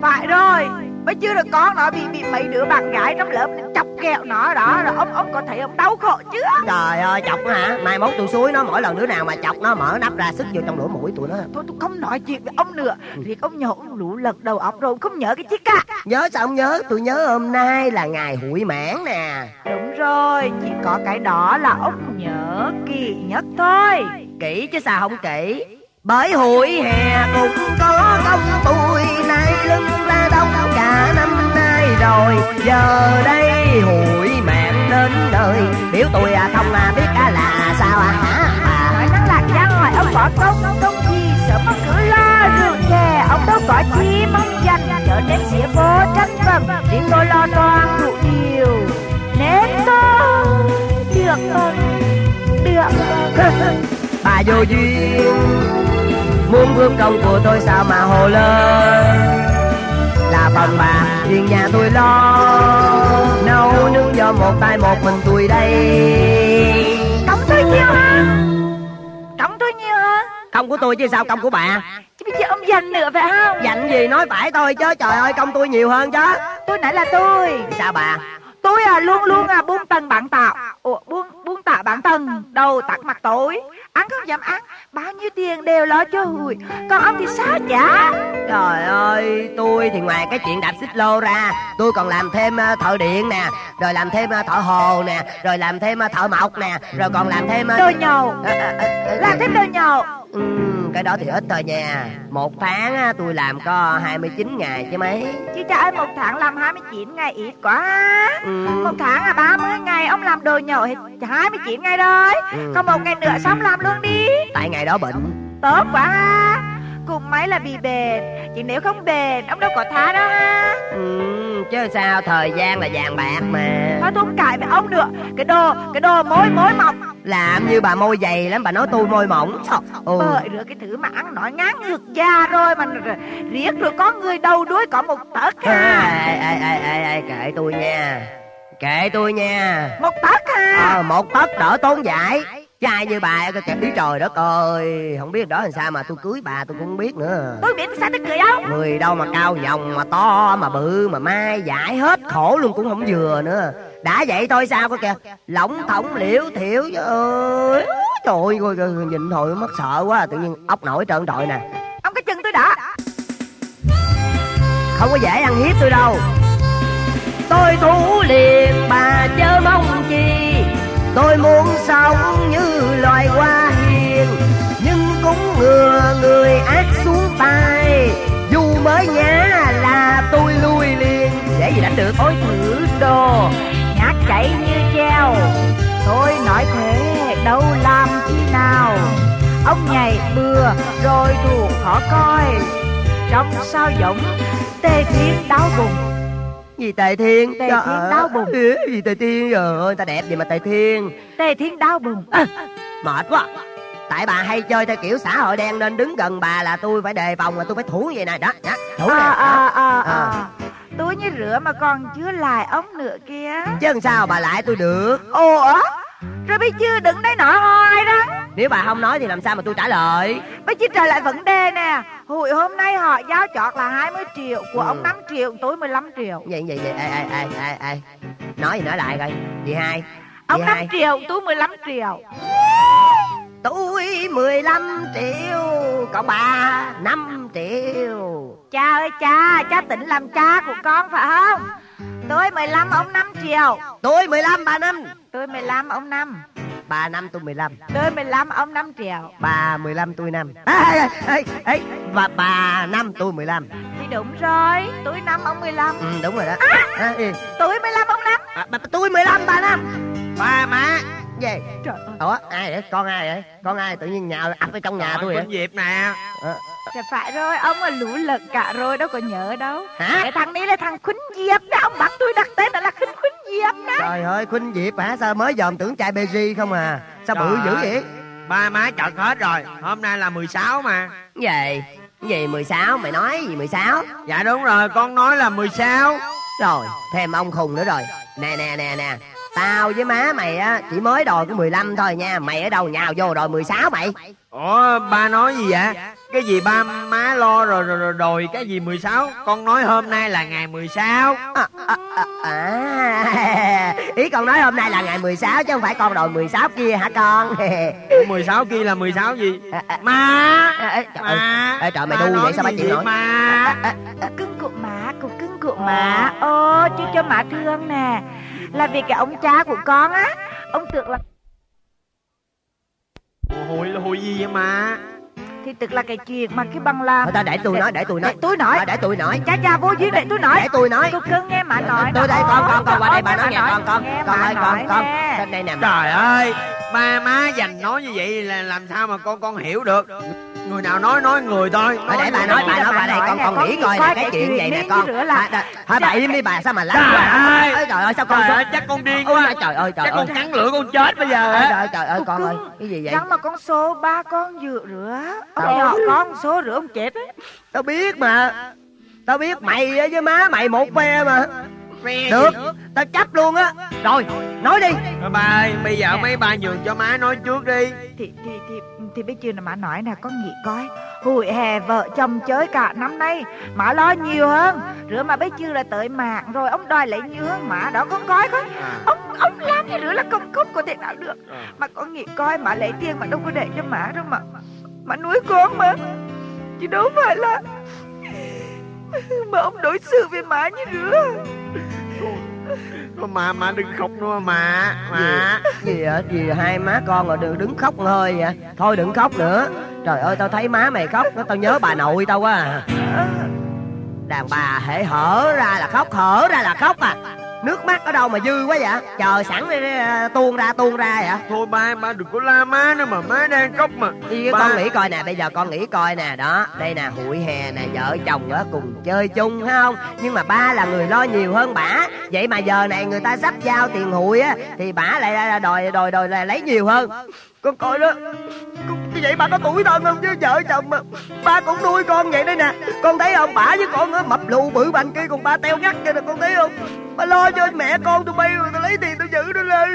Phải rồi Mới chưa được con nó bị bị mấy đứa bạn gái trong lớp chọc kẹo nó đó Rồi ông ông có thấy ông đau khổ chưa?
Trời ơi chọc hả? Mai mốt tôi suối nó mỗi lần đứa nào mà chọc nó mở nắp ra sức vô trong lỗ mũi tụi nó.
Thôi tôi không nói chuyện với ông nữa. Việc ông nhậu ông lũ lật đầu óc rồi ông không nhớ cái chi cả
Nhớ sao không nhớ? Tôi nhớ hôm nay là ngày hụi mãn nè.
Đúng rồi Chỉ có cái đó là ông nhớ kỳ nhất thôi.
Kỹ chứ sao không kỹ bởi hội hè cũng có công tôi Nay lưng ra đông cả năm nay rồi. Giờ đây hội mẹ đến nơi Biểu tôi à không à biết à là sao à? Hả? Bà
Nói nắng lạc ra ngoài ông bỏ công công gì Sợ mất cửa lo rượu chè Ông đâu có chi mong dành Trở nên xỉa vô tranh vần. Chỉ tôi lo toan đủ điều Nên tôi được Được
Bà vô duyên. Muốn bước công của tôi sao mà hồ lên Là phần bà riêng nhà tôi lo. Nấu nướng do một tay một mình tôi đây.
Công tôi nhiều hả? Công tôi nhiều hả?
Công của tôi chứ sao công của bà?
Chứ bây giờ ông dành nữa phải không?
Dặn gì nói phải tôi chứ Trời ơi công tôi nhiều hơn chứ.
Tôi nãy là tôi.
Sao bà?
Tôi à luôn luôn à buông tầng bạn tạo. Ủa buông buông tạ bạn tầng Đầu tắt mặt tối Ăn không dám ăn Bao nhiêu tiền đều lo cho hùi. Còn ông thì sao chả?
Trời ơi tôi thì ngoài cái chuyện đạp xích lô ra Tôi còn làm thêm ờ, thợ điện nè Rồi làm thêm ờ, thợ hồ nè Rồi làm thêm ờ, thợ mộc nè Rồi còn làm thêm
Đồ
ờ, ờ,
Làm thêm đồ nhậu
Ừ, cái đó thì ít thôi nha Một tháng á, tôi làm có 29 ngày chứ mấy.
Chứ cha ơi một tháng làm 29 ngày ít quá.
Ừ.
Một tháng à 30 ngày Ông làm đồ nhậu hết 29 ngày rồi
Ừ.
Còn một ngày nữa xong làm luôn đi.
Tại ngày đó bệnh.
Tốt quá. Ha Cùng mấy là bị bền Chứ nếu không bền Ông đâu có tha đâu ha.
Ừ, Chứ sao thời gian là vàng bạc mà.
Thôi không cãi với ông nữa. Cái đồ Cái đồ mối mối mọc
Làm như bà môi dày lắm Bà nói tôi môi mỏng. Sao? ừ.
Bởi rửa cái thứ mà ăn nói ngán ngược da rồi Mà riết rồi có người đầu đuôi có một tấc ha
ê, ê, ê, ê, ê, kệ tôi nha. Kệ tôi nha.
Một tấc ha
Ờ, một tấc đỡ tốn giải Trai như bà cái kẹp ý trời đất ơi Không biết đó làm sao mà tôi cưới bà tôi cũng không biết nữa.
Tôi biết sao tôi cười ông
Người đâu mà cao nhồng mà to mà bự mà mai giải hết khổ luôn cũng không vừa nữa Đã vậy thôi sao có kìa? Lỏng thỏng liễu thiểu ơi. Trời ơi coi nhìn thôi mất sợ quá tự nhiên ốc nổi trơn trọi nè.
Ông cái chừng tôi đã.
Không có dễ ăn hiếp tôi đâu. Tôi thủ liền bà chớ mong chi. Tôi muốn sống như loài hoa hiền Nhưng cũng ngừa người ác xuống tay. Dù mới nhá là tôi lui liền. Dễ gì đánh được
Ôi thử đồ Nhát chảy như treo. Tôi nói thế đâu làm chi nào. Ông nhảy bừa rồi thủ khó coi. Trong sao giống tê thiên đau bụng.
Gì Tề Thiên?
Tề Thiên đau bụng.
Ừ, Gì Tề Thiên? Trời ơi ta đẹp gì mà Tề Thiên?
Tề Thiên đau bụng.
Mệt quá. Tại bà hay chơi theo kiểu xã hội đen Nên đứng gần bà là tôi phải đề phòng Là tôi phải thủ vậy nè Đó, đó thủ nè.
À,
đó.
à, à,
À.
Tôi như rửa mà còn chưa lại ống nữa kia
Chứ làm sao bà lại tôi được?
Ủa? Rồi bây giờ đừng nói nọ hoài đó.
Nếu bà không nói thì làm sao mà tôi trả lời?
Bây giờ trở lại vấn đề nè. Hồi hôm nay họ giao chọt là 20 triệu Của
Ừ.
ông 5 triệu tôi 15 triệu.
Vậy vậy vậy ai ai ai ai ai? Nói gì nói lại coi. Chị hai
Ông
Chị
5
hai.
triệu tôi 15 triệu
Tôi 15 triệu Còn bà 5 triệu.
Cha ơi cha Cha tính làm cha của con phải không? Tôi 15 ông 5 triệu.
Tôi 15 bà 5
Tôi 15 ông 5
Bà 5 tôi 15
Tôi 15 ông 5 triệu.
Bà 15 tôi 5 à, ê, ê, ê, Và bà 5 tôi 15
Thì đúng rồi Tôi 5 ông 15
Ừ đúng rồi đó. À, ừ.
Tôi 15 ông 5
à, bà, Tôi 15 bà 5 Ba má Gì
Trời ơi.
Ủa ai vậy? Con ai vậy? Con ai? Tự nhiên nhào ập ở trong nhà tôi vậy?
Diệp nè.
Dạ phải rồi Ông là lũ lật cả rồi đâu có nhớ đâu.
Hả?
Cái thằng này là thằng Khuynh Diệp đó Ông bắt tôi đặt tên là Khuynh Khuynh Diệp đó.
Trời ơi Khuynh Diệp hả? Sao mới dòm tưởng trai Berry không à? Sao bự
Trời
dữ
ơi.
vậy?
Ba má chợt hết rồi. Hôm nay là 16 mà.
Gì Gì 16 mày nói gì 16
Dạ đúng rồi con nói là 16
Rồi thêm ông khùng nữa rồi. Nè nè nè nè Tao với má mày á chỉ mới đòi cái 15 thôi nha. Mày ở đâu nhào vô đòi 16 mày?
Ủa ba nói gì vậy? Cái gì ba má lo rồi rồi, rồi đòi cái gì 16 Con nói hôm nay là ngày 16
à, à, à, à. Ý con nói hôm nay là ngày 16 chứ không phải con đòi 16 kia hả con?
Ủa, 16 kia là 16 gì?
À, à,
Má!
À, à, trời ơi.
Má!
Ê, trời, mày đu vậy sao ba chịu nổi?
Má?
Cục cưng của má Cục cưng của má. Ô chứ cho má thương nè Là vì cái ông cha của con á. Ông tưởng là
Hồi là hồi gì vậy má
Thì tức là cái chuyện mà cái bằng là
Thôi ta để tôi nói để tôi nói.
Để tôi nói.
Để tôi nói.
Cha cha vô duyên để tôi nói.
Để tôi nói.
Cục cưng nghe má nói.
Tôi đây con con con qua đây bà nói nghe con con
nghe
con ơi con con. đây nè
Trời ơi Ba má dành nói như vậy là làm sao mà con con hiểu được Người nào nói nói người thôi.
Thôi để bà nói bà nói bà đây con con nghĩ coi là cái chuyện vậy nè con. thôi bà im đi bà sao mà lắm
Trời ơi.
Ơi, trời ơi sao con
Trời
sao
ơi chắc con điên quá.
trời ơi trời
Chắc
ơi.
con cắn lưỡi con chết bây giờ
trời ơi trời ơi con ơi cái gì vậy?
mà con số ba con dự rửa. Ông nhỏ con số rửa ông chết
tao biết mà. Tao biết mày với má mày một phe mà. Được. tao chấp luôn á. Rồi nói đi.
Ba ơi bây giờ mấy ba nhường cho má nói trước đi.
Thì thì thì thì bây giờ là má nói nè con nghĩ coi hồi hè vợ chồng chơi cả năm nay má lo nhiều hơn. Rửa mà bây giờ là tới mạng rồi ông đòi lấy nhiều hơn má đó con coi coi.
À.
ông ông làm như rửa là công cốc có thể nào được. Mà con nghĩ coi má lấy tiền mà đâu có để cho má đâu mà má nuôi con mà. Chứ đâu phải là mà ông đối xử với má như rửa
mà mà đừng khóc nữa, mà Mà.
Gì vậy gì hai má con rồi đừng đứng khóc hơi vậy. Thôi đừng khóc nữa. Trời ơi, tao thấy má mày khóc nó tao nhớ bà nội tao quá à. đàn bà hễ hở ra là khóc, hở ra là khóc à nước mắt ở đâu mà dư quá vậy? Chờ sẵn đi, đi, tuôn ra tuôn ra vậy
Thôi ba ba đừng có la má nữa mà má đang khóc mà.
Đi
Ba-
con nghĩ coi nè bây giờ con nghĩ coi nè đó. Đây nè hụi hè nè vợ chồng á cùng chơi chung phải không? Nhưng mà ba là người lo nhiều hơn bả. Vậy mà giờ này người ta sắp giao tiền hụi á thì bả lại lại đòi đòi đòi là lấy nhiều hơn con coi đó. Con- như vậy bà có tuổi thân không? Chứ vợ chồng mà ba cũng nuôi con vậy đây nè. Con thấy không bả với con á mập lù bự bành kia còn ba teo ngắt kia nè con thấy không? Ba lo cho mẹ con tụi bay rồi tao lấy tiền tao giữ nó lên.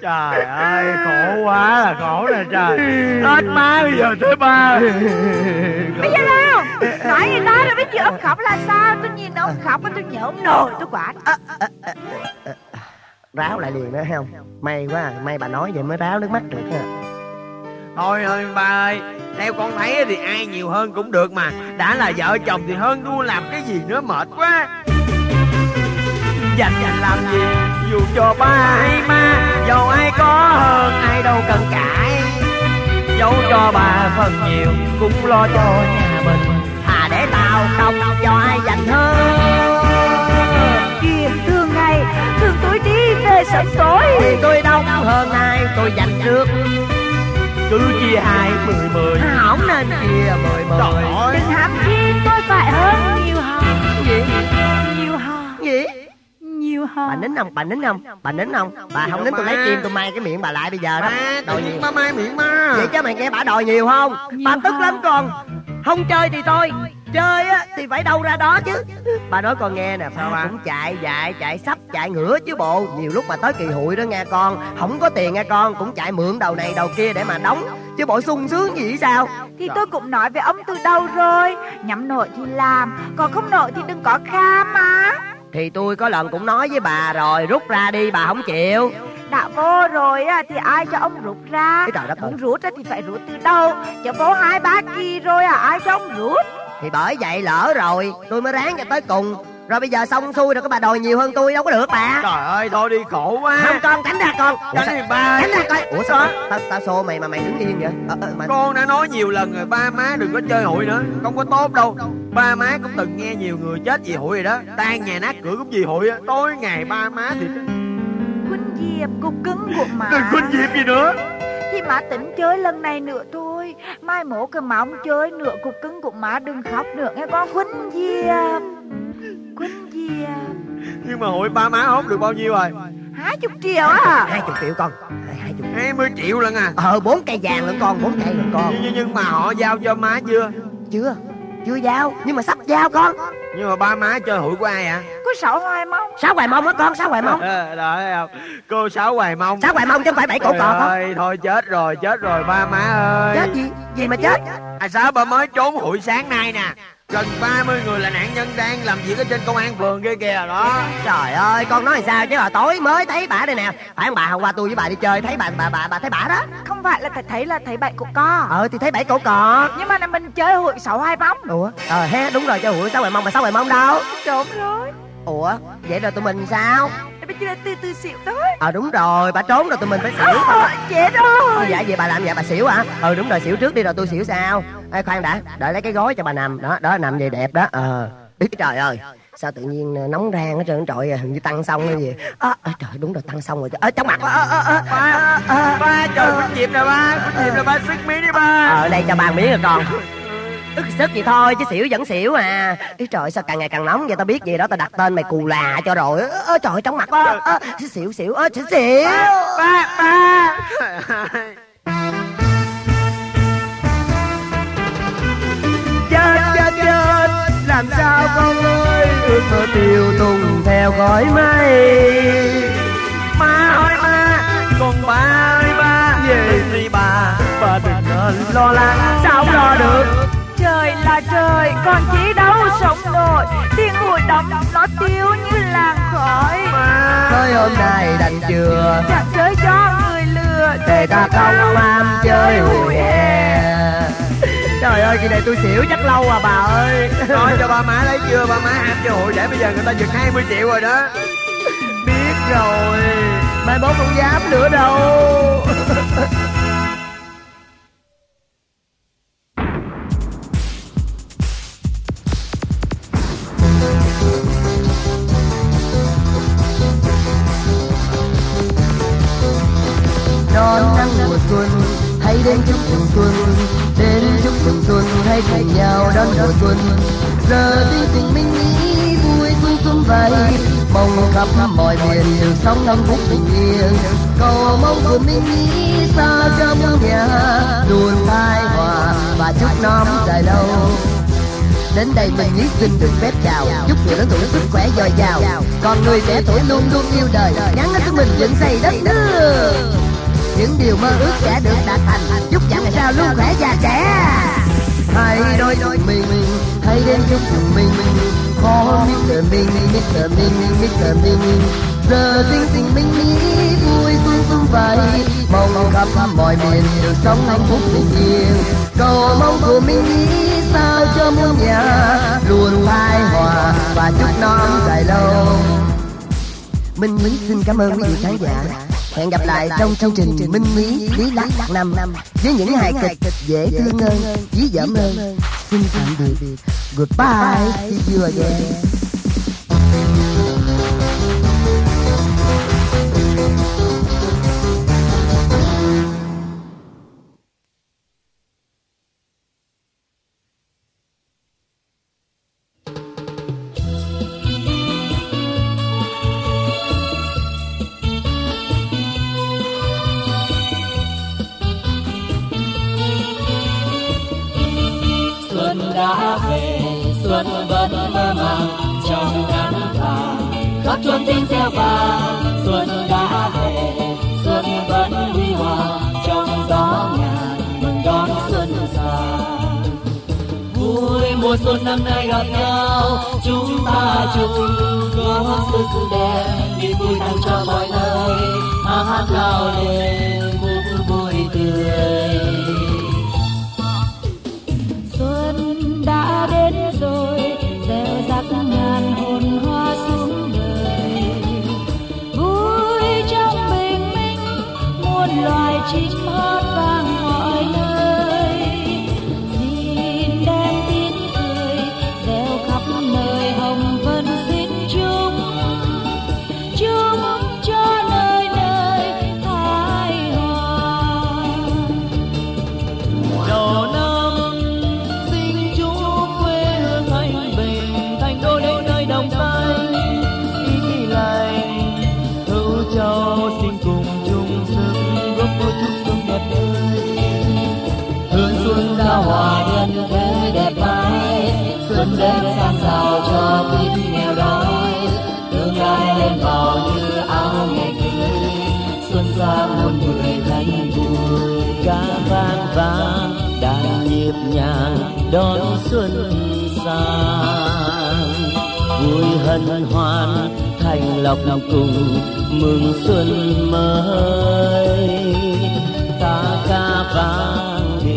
Trời ơi khổ quá là khổ nè trời. Hết má bây giờ tới ba
bây giờ đâu nói người ta rồi bây giờ ông khóc là sao? Tôi nhìn ông khóc tôi nhớ ông nổi tôi quả
ráo lại liền nữa thấy không? May quá à, may bà nói vậy mới ráo nước mắt được ha.
Thôi thôi ba ơi, Theo con thấy thì ai nhiều hơn cũng được mà. Đã là vợ chồng thì hơn đua làm cái gì nữa mệt quá. Dành dành làm gì, Dù cho ba hay ma Dầu ai có hơn, ai đâu cần cãi. Dẫu cho bà phần nhiều, Cũng lo cho nhà mình.
Thà để tao không cho ai dành hơn.
Sớm tối.
Thì tôi đông hơn ai tôi dành trước
Cứ chia hai mười mười.
Không nên chia mười mười.
Đừng ham chi tôi phải hơn nhiều hơn.
Gì?
Nhiều hơn.
gì? Bà nín không? Bà nín không? Bà nín không? Bà không nín tôi lấy kim tôi may cái miệng bà lại bây giờ đó. Đòi nhiều.
má mai miệng má.
Vậy chứ mày nghe bà đòi nhiều không? Bà tức lắm con. Không chơi thì thôi chơi á thì phải đâu ra đó chứ. Bà nói con nghe nè
Sao bà?
cũng chạy chạy chạy sắp chạy ngửa chứ bộ. Nhiều lúc mà tới kỳ hụi đó nghe con không có tiền nghe con cũng chạy mượn đầu này đầu kia để mà đóng. Chứ bộ sung sướng gì sao?
Thì tôi cũng nói với ông từ đầu rồi Nhắm nổi thì làm Còn không nổi thì đừng có kha mà
thì tôi có lần cũng nói với bà rồi rút ra đi bà không chịu.
Đã vô rồi á, thì ai cho ông rút ra?
Cái trời đất.
Muốn rút á, thì phải rút từ đâu? Chứ vô hai ba kỳ rồi à ai cho ông rút
thì bởi vậy lỡ rồi tôi mới ráng cho tới cùng. Rồi bây giờ xong xuôi rồi các bà đòi nhiều hơn tôi đâu có được bà.
Trời ơi thôi đi khổ quá.
Không con tránh ra con. Ủa
Tránh đi ba.
tránh ra coi. Ủa sao tao tao xô mày mà mày đứng yên vậy. Ờ, ờ, mà
con đã nói nhiều lần rồi ba má đừng có chơi hụi nữa. Không có tốt đâu. Ba má cũng từng nghe nhiều người chết vì hụi rồi đó. Tan nhà nát cửa cũng vì hụi á. Tối ngày ba má thì
Khuynh Diệp cục cứng của má
đừng khuyên diệp gì nữa
Thì má tính chơi lần này nữa thôi. Mai mốt cái má không chơi nữa Cục cứng của má đừng khóc nữa nghe con Khuynh Diệp. Khuynh Diệp.
Nhưng mà hụi ba má hốt được bao nhiêu rồi?
Hai chục triệu à
hai chục triệu con. Hai- chục.
Hai mươi triệu lần à?
Ờ bốn cây vàng lận con bốn cây lận con.
Nhưng, nhưng, nhưng mà họ giao cho má chưa?
Chưa chưa giao nhưng mà sắp giao con.
Nhưng mà ba má chơi hụi của ai ạ?
Có sáu hoài mong
sáu hoài mông á con sáu hoài mông.
Ờ, đó thấy không? Cô sáu hoài mong
sáu hoài mông chứ không phải bảy cổ không
ơi, thôi chết rồi chết rồi ba má ơi.
Chết gì? Gì mà chết?
À sao bà mới trốn hụi sáng nay nè gần 30 người là nạn nhân đang làm việc ở trên công an phường kia kìa đó.
Trời ơi con nói sao chứ hồi tối mới thấy bà đây nè. Phải không bà? Hôm qua tôi với bà đi chơi thấy bà bà bà bà thấy bà đó.
Không phải là thấy thấy là thấy bảy của con.
Ờ thì thấy bảy cổ cọp
Nhưng mà là mình chơi hụi sáu hai bóng.
Ủa? Ờ ha đúng rồi cho hụi sáu hoài mông mà sáu hoài mông đâu?
Trốn rồi.
Ủa vậy rồi tụi mình sao?
Bây giờ từ từ xỉu tới
ờ đúng rồi bà trốn rồi tụi mình phải xỉu.
Ờ, Chết rồi.
Dạ vậy bà làm vậy bà xỉu hả? Ừ đúng rồi xỉu trước đi rồi tôi xỉu sau Ê, khoan đã đợi lấy cái gối cho bà nằm. Đó đó nằm vậy đẹp đó. Ờ. Ý, trời ơi sao tự nhiên ờ, nóng rang hết trơn. Trọi à, hình như tăng xong hay gì. À, à, trời đúng rồi tăng xong rồi. Ở trong mặt. Ờ,
ba trời quýnh diệp nè ba quýnh diệp nè ba sức mí đi ba.
Ở đây cho bà miếng rồi con. Ức sức gì thôi chứ xỉu vẫn xỉu à. Ý trời sao càng ngày càng nóng vậy? Tao biết gì đó tao đặt tên mày cù là cho rồi. Ơ trời trong mặt á ơ, xỉu xỉu. Ơ xỉu xỉu.
Ba ba
làm sao con ơi? Ước mơ tiêu tùng theo gói mây.
Má ơi má con ba ơi ba về đi ba ba đừng nên
lo lắng. Sao lo được?
Trời là trời Con chỉ đâu sống nổi Tiếng hụi đóng nó tiêu như làng khói
tới hôm nay đành chưa
Chẳng chơi cho người lừa.
Để ta không ham chơi hụi hè trời ơi kỳ này tôi xỉu chắc lâu à bà ơi.
Nói cho ba má lấy chưa? Ba má ham cho hụi để bây giờ người ta giật 20 triệu rồi đó.
Biết rồi. Mai mốt không dám nữa đâu. Đón nắng mùa xuân hãy đến chúc mừng xuân đến chúc xuân hãy cùng nhau đón mùa xuân giờ tinh tình minh nghĩ vui xuân xuân vầy. Mong khắp mọi miền đều sống năm phúc bình yên. Cầu mong của mình nghĩ sao cho muôn nhà. Luôn khai hòa và chúc năm dài lâu. Đến đây mình nghĩ xin được phép chào. Chúc người lớn tuổi sức khỏe dồi dào. Còn người trẻ tuổi luôn luôn yêu đời. Gắn đến chúng mình dựng xây đất nước những điều mơ ước sẽ được đạt thành chúc chẳng ngày sau luôn khỏe già trẻ hãy đôi đôi mình hãy đến chúc mừng mình khó Mr. Minh Mr. Minh Mr. Minh giờ tinh tình minh mỹ vui xuân xuân vầy mong khắp mọi miền được sống hạnh phúc bình yên cầu mong của mình nghĩ sao cho muôn nhà luôn hài hòa và chúc non dài lâu Minh Mỹ xin cảm ơn quý vị khán giả. Hẹn gặp lại trong chương trình Minh Mỹ Lý Lắc năm với những hài kịch dễ thương hơn, dí dỏm hơn. Xin tạm biệt. Goodbye. See you again.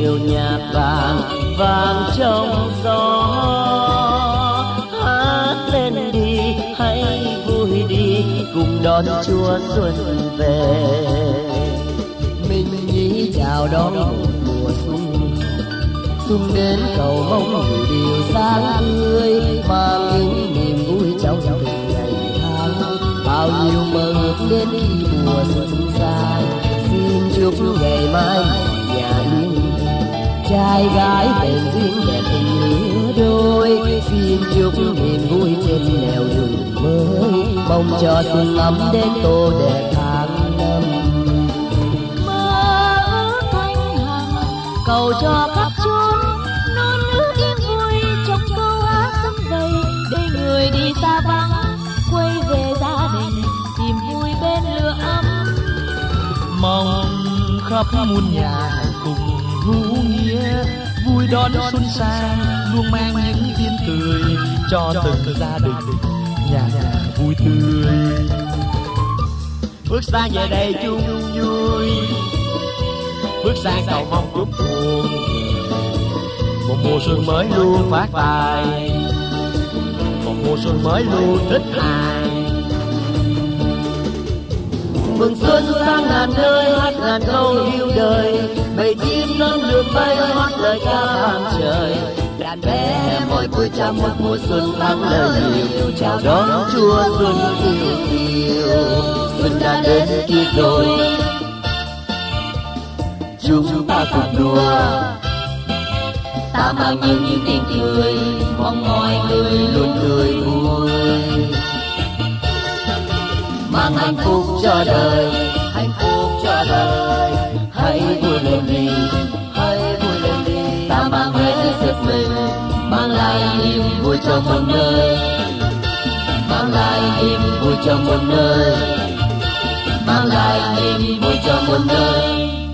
Điệu nhạc vàng vàng trong gió. Hát lên đi, hãy vui đi, cùng đón chúa xuân về.
Mình nhí chào đón một mùa xuân. Xuân đến cầu mong điều sáng tươi, mang những niềm vui trong từng ngày tháng. Bao nhiêu mơ ước đến khi mùa xuân sang xin chúc ngày mai trai gái bền duyên đẹp tình lứa đôi, xin chúc niềm vui trên nẻo đường mới. Mong cho xuân ấm đến tô đẹp tháng năm.
Mơ ước thanh hằng, cầu cho khắp chốn, non nước yên vui trong câu hát sum vầy để người đi xa vắng, quay về gia đình, tìm vui bên lửa ấm.
Mong khắp muôn nhà hạnh vui đón xuân sang, luôn mang những tin cười cho từng gia đình, nhà nhà vui tươi.
Bước sang về đây chung vui, bước sang cầu mong chúc buồn. Một mùa xuân mới luôn phát tài, một mùa xuân mới luôn thích hài. Mừng xuân sang ngàn nơi, hát ngàn câu yêu đời bầy chim non lượn bay hót lời ca vang trời. Đàn bé mỗi buổi chào một mùa xuân tháng lời nhiều chào đón chúa xuân yêu yêu xuân đã đến kia rồi. Chúng ta cùng đua ta mang những tiếng cười, mong mọi người luôn cười vui. Mang hạnh phúc cho đời vui lên đi hãy vui lên đi ta mang về sức mình mang lại niềm vui cho một nơi mang lại niềm vui cho một nơi mang lại niềm vui cho một nơi